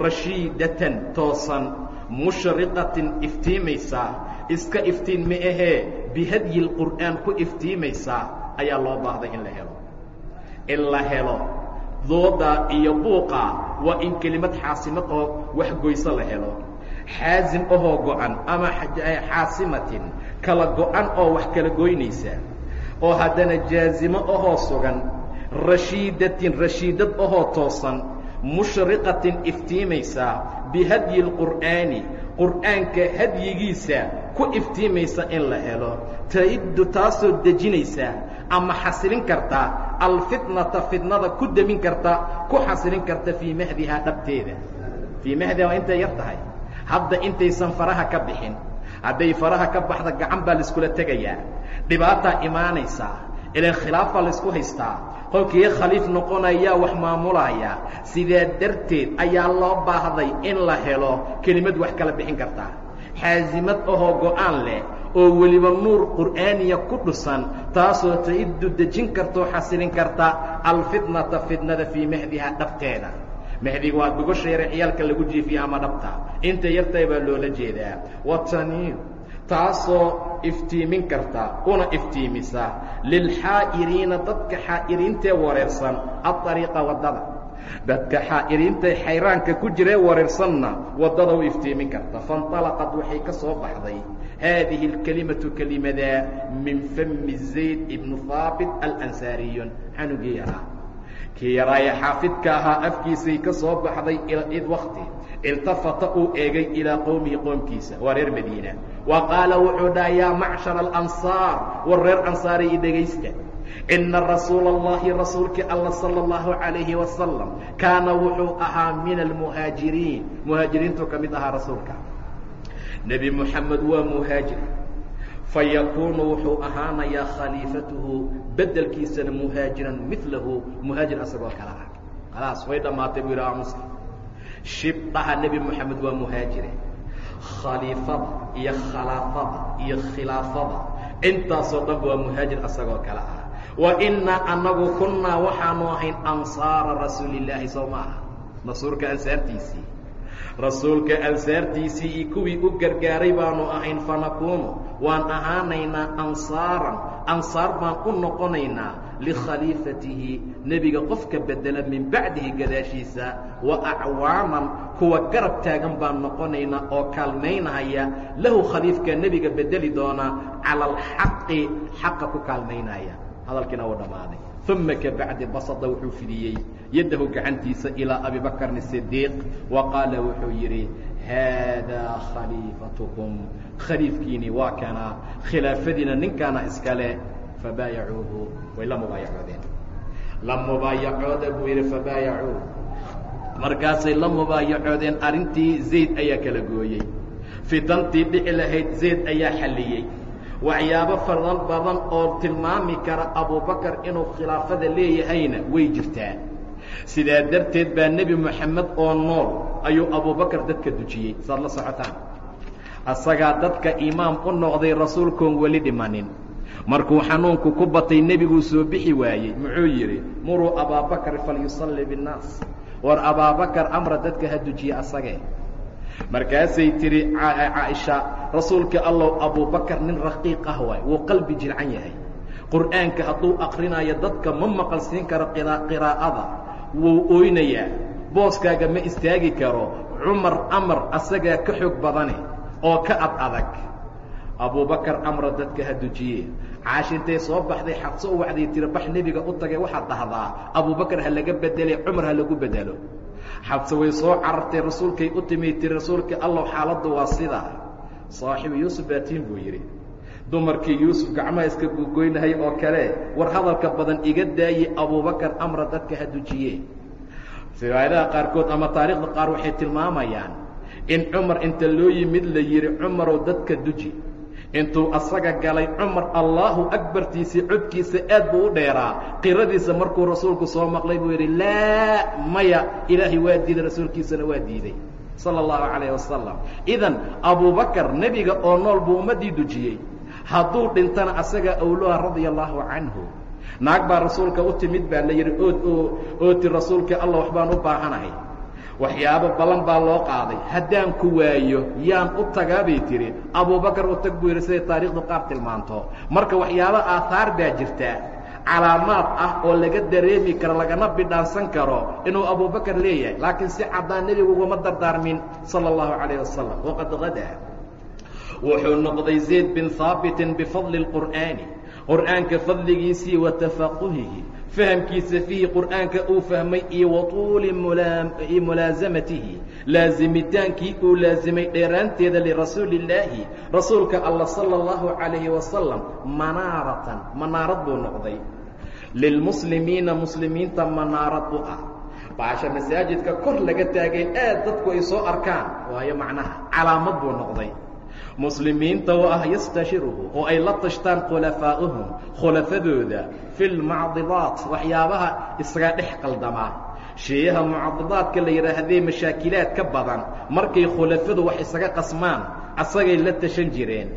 rashiidatan toosan mushriqatin iftiimaysaa iska iftiin ma ahee bihadyi lqur'aan ku iftiimaysaa ayaa loo baahday in la helo. In la helo. Dooda iyo buuqa waa in kelimad xaasimad oo wax goyso la helo. Xaasim ahoo go'an ama xaasimatin kala go'an oo wax kala goynaysa. Oo haddana jaazimo ahoo sugan rashiidatin rashiidad ahoo toosan mushriqatin iftiimaysaa bihadyi lqur'aani qur'aanka hadyigiisa ku iftiimaysa in la helo. Ta'iddu taasoo dejinaysa ama xasilin karta alfitnata fitnada ku demin karta ku xasilin karta fii mahdihaa dhabteeda. Fii mahdiha waa intay yar tahay. Hadda intaysan faraha ka bixin hadday faraha ka baxda gacan baa laiskula tegayaa. Dhibaataa imaanaysaa ilaan khilaafaa laysku haystaa qolkii khaliif noqonayaa wax maamulaya. Sidaa darteed ayaa loo baahday in la helo kelimad wax kala bixin karta. Xaasimad ahoo go'aan leh oo weliba nuur qur'aaniya ku dhusan taasoo ta'iddu dejin kartoo xasilin karta alfitnata fitnada fii mahdihaa dhabteeda. Mahdiga waa gogosha yare ciyaalka lagu jiifiya ama dhabta. Inta yartahay baa loola jeedaa. Wataniir taasoo iftiimin kartaa una iftiimisaa lilxaa'iriina dadka xaa'iriintee wareersan aariiqa waddada. Dadka xaa'iriintae xayraanka ku jiree wareersanna waddada u iftiimin karta. Fainطalaqad waxay ka soo baxday. Haadihi اlkelimatu kelimadaa min fami zayd ibnu haabit alansaariyun. Canugii ahaa kii yaraaye xaafidka ahaa afkiisay ka soo baxday id wakti iltafata uu eegay ilaa qowmihi qoomkiisa waa reer madiina wa qaala wuxuu dhaha yaa macshar alansaar war reer ansaari i dhegaysta ina rasuula اllahi rasuulkii alla salى اllahu عalayhi wasalam kaana wuxuu ahaa min almuhaajiriin muhaajiriintuu ka mid ahaa rasuulka nebi moxamed waa muhaajir fayakuunu wuxuu ahaanayaa khaliifatuhu bedelkiisana muhaajiran milahu muhaajir asagoo kale ah khalaas way dhammaatay buu yidhi aamuska shibdhaha nebi moxamed waa muhaajire khaliifada iyo khalaafada iyo khilaafada intaasoo dhan waa muhaajir asagoo kale ah. Wa innaa annagu kunnaa waxaanu ahayn ansaara rasuuli illaahi soo ma aha. Rasuulka ansaartiisii rasuulka ansaartiisii iyo kuwii u gargaaray baanu ahayn fanakuunu waan ahaanaynaa ansaaran. Ansaar baan u noqonaynaa likhaliifatihi nebiga qofka bedela min bacdihi gadaashiisa wa acwaaman kuwa garab taagan baan noqonaynaa oo kaalmaynaya lahu khaliifka nebiga bedeli doona cala alxaqi xaqa ku kaalmaynaya hadalkiina uu dhammaaday uma kabacdi basada wuxuu fidiyey. Yaddahu gacantiisa ilaa abi bakrin sidiiq wa qaala wuxuu yidhi haadaa khaliifatukum. Khaliifkiini waa kanaa khilaafadiina ninkaana iskale fabaayacuuhu way la mubaayacoodeen. La mubaayacooda buu yidhi fabaayacuuhu markaasay la mubaayacoodeen arrintii zayd ayaa kala gooyey. Fitantii dhici lahayd zayd ayaa xalliyey waxyaabo faran badan oo tilmaami kara abubakar inuu khilaafada leeyahayna way jirtaa. Sidaa darteed baa nebi moxamed oo nool ayuu abubakar dadka dujiyey saad la socotaan. Asagaa dadka imaam u noqday rasuulkoon weli dhimanin. Markuu xanuunku ku batay nebiguu soo bixi waayey. Muxuu yidhi muruu abaabakar falyusalli biاnnaas war abaabakar amra dadka ha dujiye asagee markaasay tidhi caaisha rasuulka allow abubakar nin raqiiq ah waay wuu qalbi jilcan yahay. Qur'aanka hadduu akrinaayo dadka ma maqal siin karo qiraa'ada. Wuu oynayaa booskaaga ma istaagi karo cumar amar asagaa ka xoog badane oo ka ad adag. Abubakar amra dadka ha dujiye caashi intay soo baxday xabso u wacday tiri bax nebiga u tagay waxaad dhahdaa abubakar ha laga bedele cumar ha lagu bedelo xabse way soo carartay rasuulkay u timi tiri rasuulka allow xaaladdu waa sidaa saaxibu yuusuf baatiin buu yidhi. Dumarkii yuusuf gacmaha iska gogoynahay oo kale war hadalka badan iga daaye abubakar amra dadka ha dujiye riwaayadaha qaarkood ama taariikhda qaar waxay tilmaamayaan in cumar inta loo yimid la yidhi cumarow dadka duji intuu asaga galay cumar allaahu akbartiisii codkiisa aad buu u dheeraa. Qiradiisa markuu rasuulku soo maqlay buu yidhi laa maya ilaahay waa diiday rasuulkiisana waa diiday. Sala allahu calayh wasalam idan abubakar nebiga oo nool buu ummaddii dujiyey. Hadduu dhintana asaga awluha radia allaahu canhu. Naag baa rasuulka u timid baa la yidhi ood oo ooti rasuulka alla waxbaan u baahanahay waxyaabo ballan baa loo qaaday. Haddaan ku waayo yaan u tagaa bay tidhi abubakar u tag buu yidhi siday taariikhdu qaar tilmaanto. Marka waxyaabo aahaar baa jirta calaamaad ah oo laga dareemi karo lagana bidhaansan karo inuu abubakar leeyahay. Laakiin si caddaan nebigu uguma dardaarmin sala allahu calayh wasalam waqad hadaa wuxuu noqday zayd bin haabitin bifadli اlqur'aani qur'aanka fadligiisii wa fahamkiisa fiihi qur'aanka uu fahmay iyo wa tuuli mulaasamatihi laazimitaankii uu laasimay dheeraanteeda lirasuuli illaahi rasuulka alla sala اllahu calayhi wasalam manaaratan manaarad buu noqday. Lilmuslimiina muslimiinta manaarad u ah. Baasha masaajidka kor laga taagay aad dadku ay soo arkaan waayo macnaha calaamad buu noqday muslimiinta oo ah yastashiruhu oo ay la tashtaan khulafaa'uhum khulafadooda fi lmacdidaat waxyaabaha isaga dhex qaldamaa sheeyaha mucadidaadka la yidhaahdee mashaakilaad ka badan markay khulafadu wax isaga qasmaan asagay la tashan jireen.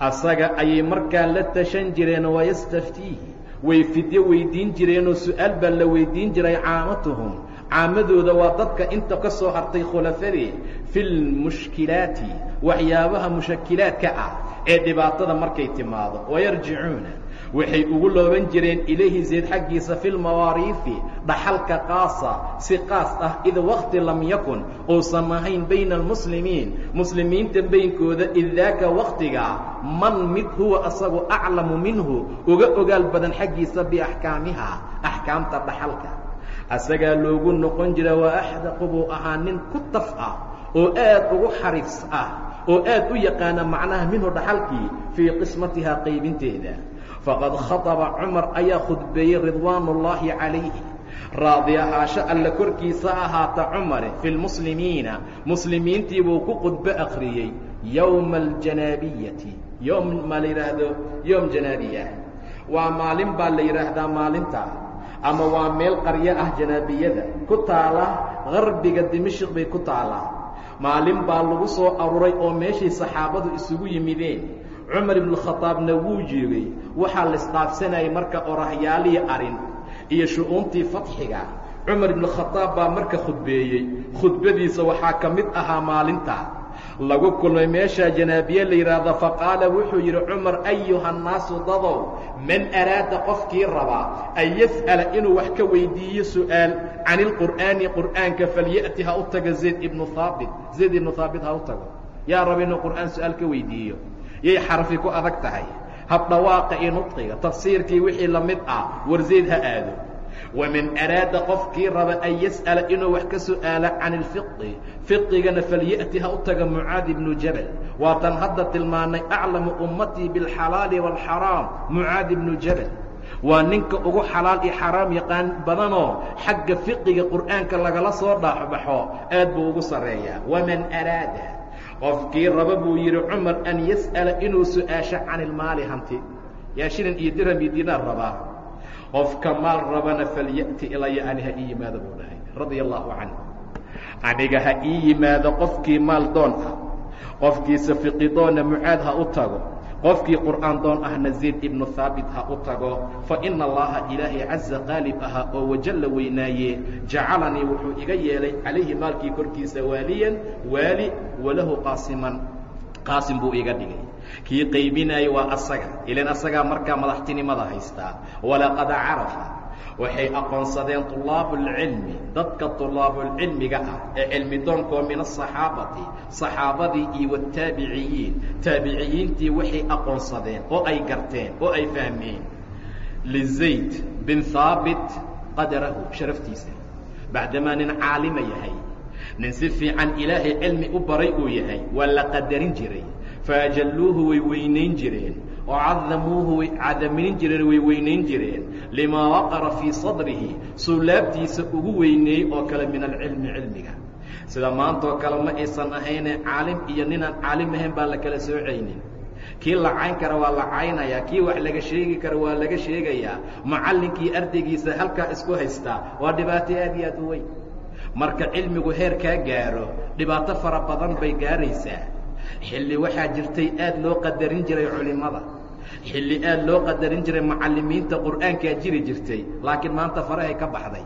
Asaga ayay markaa la tashan jireen wayastaftiihi way fidyo weydiin jireenoo su'aal baa la weydiin jiray caamatuhum caamadooda waa dadka inta ka soo hartay khulafadii fi lmushkilaati waxyaabaha mushakilaadka ah ee dhibaatada markay timaado. Wayarjicuuna waxay ugu looban jireen ilayhi zayd xaggiisa fi lmawaariifi dhaxalka qaasa si qaas ah id wakti lam yakun uusan ahayn bayna almuslimiin. Muslimiinta baynkooda id daaka waktigaa man mid huwa asagu aclamu minhu uga ogaal badan xaggiisa biaxkaamiha axkaamta dhaxalka asagaa loogu noqon jira waa axdaqu buu ahaa nin ku taf ah oo aad ugu xariis ah oo aad u yaqaana macnaha minhu dhaxalkii fii qismatihaa qaybinteeda. Faqad khaطaba cumar ayaa khudbeeyey ridwaan ullaahi calayhi. Raadi ahaasho alle korkiisa ahaata cumare fi lmuslimiina muslimiintii buu ku khudbo akhriyey yowma aljanaabiyati yom ma la yidhaahdo yowm janaabiya waa maalin baa la yidhaahdaa maalinta ama waa meel qaryo ah janaabiyada. Ku taala garbiga dimashik bay ku taalaa maalin baa lagu soo aruuray oo meeshay saxaabadu isugu yimideen. Cumar ibnukhadaabna wuu jeegay. Waxaa la isdhaafsanayay marka orahyaalihii arrin iyo shu'uuntii fatxiga. Cumar ibnukhadaab baa marka khudbeeyey. Khudbadiisa waxaa ka mid ahaa maalinta lagu kulmay meeshaa janaabiye la yidhaahdo faqaala wuxuu yidhi cumar ayuhannaasu dadow? Man araada qofkii rabaa an yas'ala inuu wax ka weydiiyo su'aal can ilqur'aani qur'aanka falya'ti ha u tago zayd ibnu haabit zayd ibnu haabit ha u tago. Yaa raba inuu qur'aan su'aal ka weydiiyo? Yay xarfi ku adag tahay. Habdhawaaqa iyo nudqiga tafsiirkii wixii la mid ah war zayd ha aado waman araada qofkii raba an yas'ala inuu wax ka su'aalo can ilfiqi fiqigana falya'ti ha u taga mucaad ibnu jabal. Waatan hadda tilmaanay aclamu ummatii biاlxalaali wاlxaraam mucaad ibnu jabal. Waa ninka ugu xalaal iyo xaraam yaqaan badanoo xagga fiqiga qur'aanka lagala soo dhaaxbaxo aad buu ugu sarreeyaa. Waman araada qofkii raba buu yidhi cumar an yas'ala inuu su'aasho can ilmaali hanti. Yaa shilin iyo dirham iyo dinaar rabaa qofka maal rabana falya'ti ilaya ani ha ii yimaado buu dhahay radia allaahu canhu. Aniga ha ii yimaado qofkii maal doon ah qofkiisa fiqidoonna mucaad ha u tago qofkii qur'aan doon ahna zayd ibnu haabit ha u tago fa ina allaha ilaahay caza qaalib ahaa oo wajalla weynaaye jacalanii wuxuu iga yeelay calayhi maalkii korkiisa waaliyan waali walahu qaasiman qaasim buu iga dhigay. Kii qaybinaayey waa asaga. Ilan asagaa markaa madaxtinimada haystaa. Walaqad carafa. Waxay aqoonsadeen tulaabuulcilmi dadka tulaabulcilmiga ah ee cilmi doonkoo min asaxaabati saxaabadii iyo wataabiciyiin taabiciyiintii waxay aqoonsadeen oo ay garteen oo ay fahmeen. Lizayd bin haabit qadarahu sharaftiisa. Bacdamaa nin caalima yahay nin si fiican ilaahay cilmi u baray uu yahay waa la qadarin jiray faajalluuhu way weynayn jireen oo cadamuuhu way cadaminin jireen way weynayn jireen limaa waqara fii sadrihi suu laabtiisa ugu weyneeyey oo kale min alcilmi cilmiga. Sida maantoo kale ma aysan ahayne caalim iyo ninaan caalim ahayn baan la kala soocaynin kii la cayn kara waa la caynayaa kii wax laga sheegi kara waa laga sheegayaa macallinkii ardaygiisa halkaa isku haystaa waa dhibaato aad iyo aad u weyn marka cilmigu heer kaa gaaro dhibaato fara badan bay gaaraysaa. Xilli waxaa jirtay aad loo qadarin jiray culimmada xilli aad loo qadarin jiray macallimiinta qur'aankaa jiri jirtay laakiin maanta farahay ka baxday.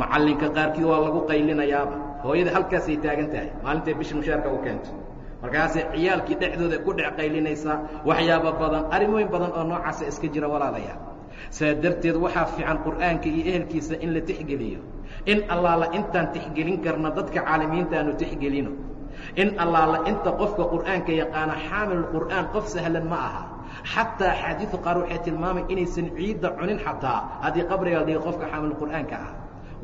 Macallinka qaarkii waa lagu qaylinayaaba. Hooyada halkaasay taagan tahay maalintay bishi mushaarka u keento. Markaasay ciyaalkii dhexdooda ku dhex qaylinaysaa waxyaaba badan arrimooyin badan oo noocaasa iska jira walaalayaal saa darteed waxaa fiican qur'aanka iyo ehelkiisa in la tixgeliyo in allaala intaan tixgelin karna dadka caalimiinta aanu tixgelino. In allaala inta qofka qur'aanka yaqaana xaamilulqur'aan qof sahlan ma aha. Xataa axaadiidu qaar waxay tilmaamay inaysan ciidda cunin xataa haddii qabriga la dhihi qofka xaamilulqur'aanka ah.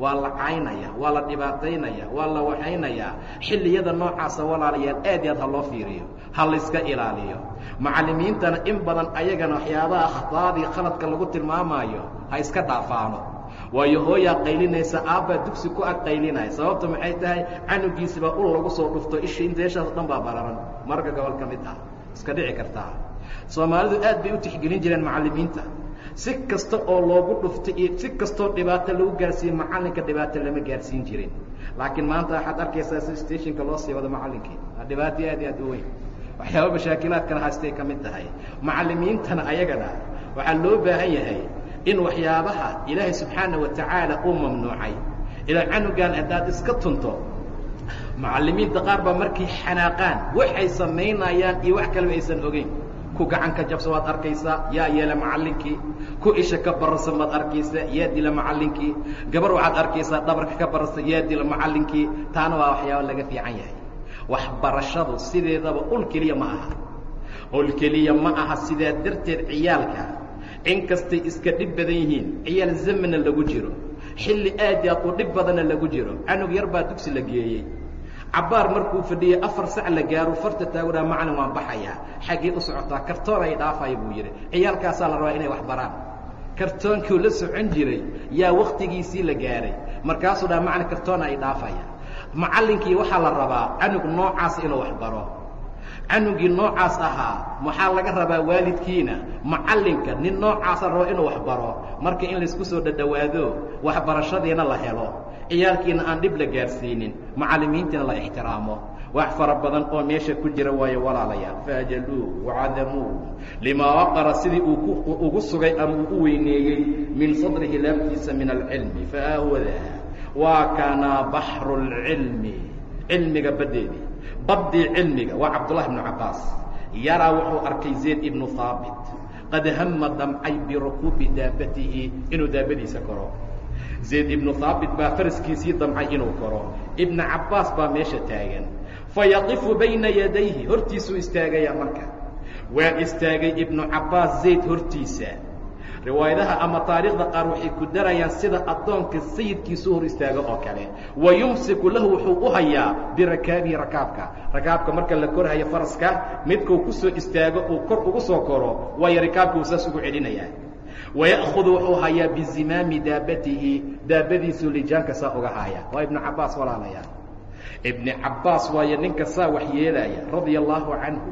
Waa la caynaya waa la dhibaataynaya waa la waxaynayaa xilliyada noocaasa walaalayaal aad aad ha loo fiiriyo ha layska ilaaliyo. Macallimiintana in badan ayagana waxyaabaha akhtaadii khaladka lagu tilmaamaayo ha iska dhaafaano waayo hooyaa qaylinaysa aabbaa dugsi ku ag qaylinaya sababta maxay tahay? Canugiisibaa ul lagu soo dhufto isha inteeshaas dhan baa bararan. Marka gobol ka mid ah iska dhici kartaa. Soomaalidu aad bay u tixgelin jireen macallimiinta. Si kasta oo loogu dhuftay iyo si kastoo dhibaato lagu gaarsiiye macallinka dhibaato lama gaarsiin jirin. Laakiin maanta waxaad arkaysaa si stationka loo sii wado macallinkii. Waa dhibaato aad iyo aad u weyn. Waxyaaba mashaakilaadkana haastay ka mid tahay. Macallimiintana ayagana waxaa loo baahan yahay in waxyaabaha ilaahay subxaana wa tacaala uu mamnuucay. Ilaa canugan haddaad iska tunto macallimiinta qaar baa markay xanaaqaan waxay samaynayaan iyo wax kaleba aysan ogeyn. Ku gacan ka jabsa waad arkaysaa yaa yeela macallinkii. Ku isha ka bararsan baad arkaysaa yaa dila macallinkii. Gabar waxaad arkaysaa dhabarka ka bararsan yaa dila macallinkii. Taana waa waxyaaba laga fiican yahay. Waxbarashadu sideedaba ul keliya ma aha. Ul keliya ma aha sidaa darteed ciyaalka in kastay iska dhib badan yihiin ciyaal zamana lagu jiro xilli aad aad u dhib badanna lagu jiro canug yar baa dugsi la geeyey. Cabbaar markuu fadhiyey afar sac la gaaro farta taaguraa macalin waan baxayaa xaggee u socotaa kartoon ay dhaafaya buu yidhi. Ciyaalkaasaa la rabaa inay wax baraan. Kartoonkuu la socon jiray yaa wakhtigiisii la gaaray. Markaasuu dhaha macalin kartoona ay dhaafaya. Macallinkii waxaa la rabaa canug noocaas inuu wax baro canugii noocaas ahaa waxaa laga rabaa waalidkiina? Macallinka nin noocaasa rabo inuu wax baro marka in laysku soo dhadhowaado waxbarashadiina la helo. Ciyaalkiina aan dhib la gaarsiinin macallimiintiina la ixtiraamo. Wax fara badan oo meesha ku jira waayo walaalayaal faajaluu wacadamuu limaa waqara sidii uu ugu sugay ama uu u weyneeyey min sadrihi laabtiisa min alcilmi faahwada waa kanaa baxru اlcilmi cilmiga baddeedii baddii cilmiga waa cabdullahi ibnu cabbaas yaraa wuxuu arkay zayd ibnu haabit qad hama damcay birukuubi daabatihi inuu daabadiisa koro. Zayd ibnu haabit baa faraskiisii damcay inuu koro. Ibna cabbaas baa meesha taagan. Fayaqifu bayna yadayhi hortiisuu istaagayaa marka. Waa istaagay ibnu cabbaas zayd hortiisa riwaayadaha ama taariikhda qaar waxay ku darayaan sida addoonka sayidkiisu hor istaago oo kale. Wa yumsiku lahu wuxuu u hayaa birakaabihi rakaabka. Rakaabka marka la korhayo faraska midkuu ku soo istaago uu kor ugu soo koro waayo rikaabkuu saas ugu celinayaa. Waya'hudu wuxuu hayaa bizimaami daabatihi daabadiisuu lijaanka saa uga haya waa ibnu cabbaas walaalayaa. Ibni cabbaas waayo ninka saa wax yeelaya radia allaahu canhu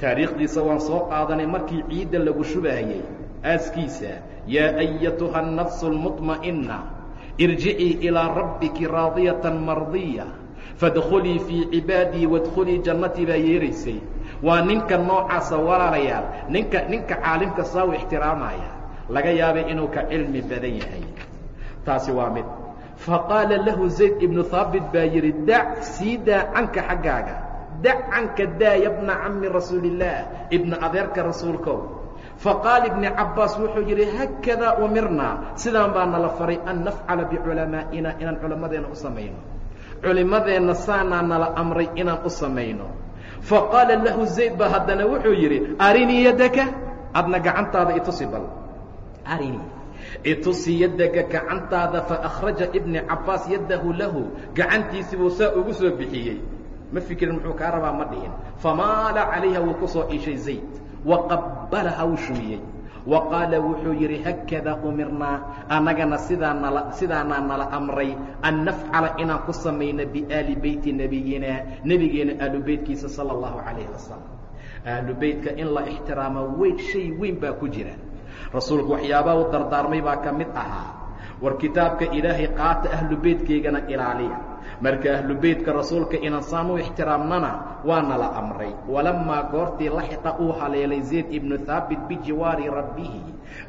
taariikhdiisa waan soo qaadanay markii ciidda lagu shubaayey aaskiisa yaa ayatuha الnafsu اlmuطma'ina irjicii ilىa rabbiki raadiyatan mardiya fadkhulii fii cibaadii wadkhulii jannatii baa yeeraysay waa ninka noocaasa walaalayaal ninka ninka caalimka saa u ixtiraamaya laga yaabay inuu ka cilmi badan yahay taasi waa mid faqaala lahu zayd ibnu haabit baa yidhi dac sii daa canka xaggaaga dac canka daa ya bna cami rasuuli illaah ibna adeerka rasuulkow faqaala ibni cabbaas wuxuu yidhi haakadaa umirnaa sidaan baa nala faray an nafcala biculamaa'ina inaan culammadeenna u samayno culimmadeenna saanaa nala amray inaan u samayno faqaala lahu zayd ba haddana wuxuu yidhi arinii yaddaka adna gacantaada itusi bal arinii itusi yaddaka gacantaada faأkhraja ibni cabbaas yaddahu lahu gacantiisii buu saa ugu soo bixiyey ma fikirin muxuu kaa rabaa ma dhihin famaala calayha wuu ku soo iishay zayd waqabbalaha wuu shumiyey. Wa qaala wuxuu yidhi hakada umirnaa annagana sidaanaa nala amray an nafcala inaan ku samayno biaali beyti nebiyina nebigeena aalu beytkiisa sala allahu calayhi wasalam ahlu beytka in la ixtiraamo weyn shay weyn baa ku jira. Rasuulku waxyaabaha u dardaarmay baa ka mid ahaa. War kitaabka ilaahay qaata ahlu beytkaygana ilaaliya marka ahlu beytka rasuulka inaan saan ixtiraamnana waana la amray. Walamaa goortii laxiqa uu haleelay zayd ibnu haabit bijiwaari rabbihi.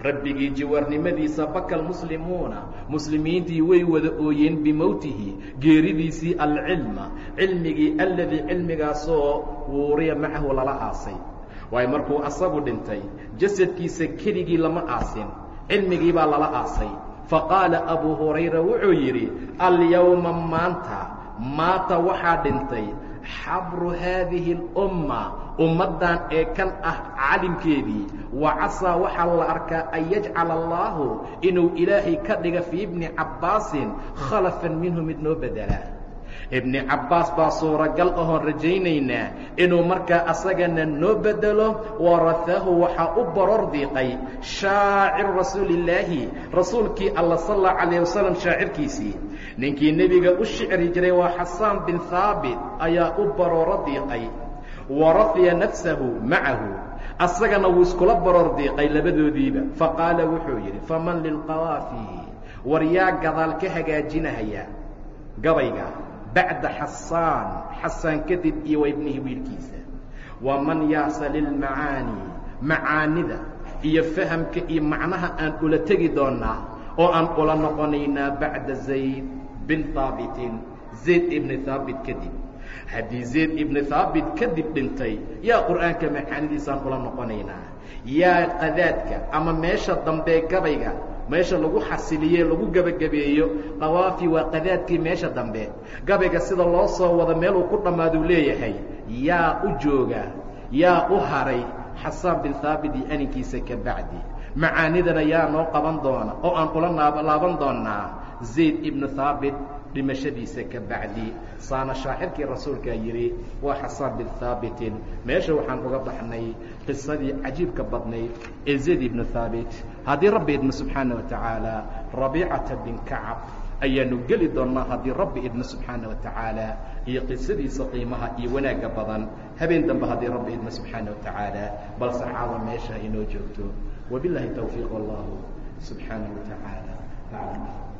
Rabbigii jiwaarnimadiisa baka lmuslimuuna muslimiintii way wada ooyeen bimowtihi geeridiisii alcilma cilmigii alladii cilmigaasoo wuuriya macahu lala aasay. Waayo markuu asagu dhintay jasadkiisa keligii lama aasin cilmigii baa lala aasay faqaala abuu hurayra wuxuu yidhi alyowma maanta maata waxaa dhintay xabru haadihi اlumma ummaddan ee kan ah calimkeedii wa casaa waxaa la arkaa an yajcala allaahu inuu ilaahay ka dhiga fii ibni cabbaasin khalafan minhu mid noo bedelaa ibni cabbaas baa suuragal ahoon rajaynaynaa inuu markaa asagana noo bedelo warahaahu waxaa u boror diiqay shaaciru rasuulillaahi rasuulkii alla sal allahu wasalam shaacirkiisii. Ninkii nebiga u shicri jiray waa xasaan bin haabit ayaa u barooro diiqay. Wa rafiya nafsahu macahu. Asagana wuu iskula baroor diiqay labadoodiiba. Faqaala wuxuu yidhi faman lilqawaafi? War yaa gadaal ka hagaajinahaya gabayga bacda xasaan xasaan kadib iyo wa ibnihi wiilkiisa. Waman yaasa lilmacaani macaanida iyo fahamka iyo macnaha aan ula tegi doonnaa oo aan ula noqonaynaa bacda zayd bin haabitin zayd ibni haabit kadib. Haddii zayd ibni haabit kadib dhintay yaa qur'aanka macaanidiisaan ula noqonaynaa. Yaa qadaadka ama meesha dambee gabayga meesha lagu xasiliye lagu gebagabeeyo dawaafi waa qadaadkii meesha dambe. Gabayga sida loo soo wado meeluu ku dhammaaduu leeyahay yaa u jooga yaa u haray xasaan bin haabit iyo aninkiisa ka bacdi. Macaanidana yaa noo qaban doona oo aan ula laaban doonaa zayd ibnu haabit dhimashadiisa ka bacdi. Saana shaacirkii rasuulkaa yidhi waa xasaan bin haabitin meesha waxaan uga baxnay qisadii cajiibka badnayd ee ibnu haabit haddii rabbi idmo subxaana wa rabiicata bin kacab ayaanu geli doonnaa haddii rabbi idmo subxaana wa iyo qisadiisa qiimaha iyo wanaagga badan. Habeen dambe haddii rabbi idmo subxaana wa tacaala caawa meesha inoo joogto. Wabilahi towfiiq wallahu subxaana wa aclam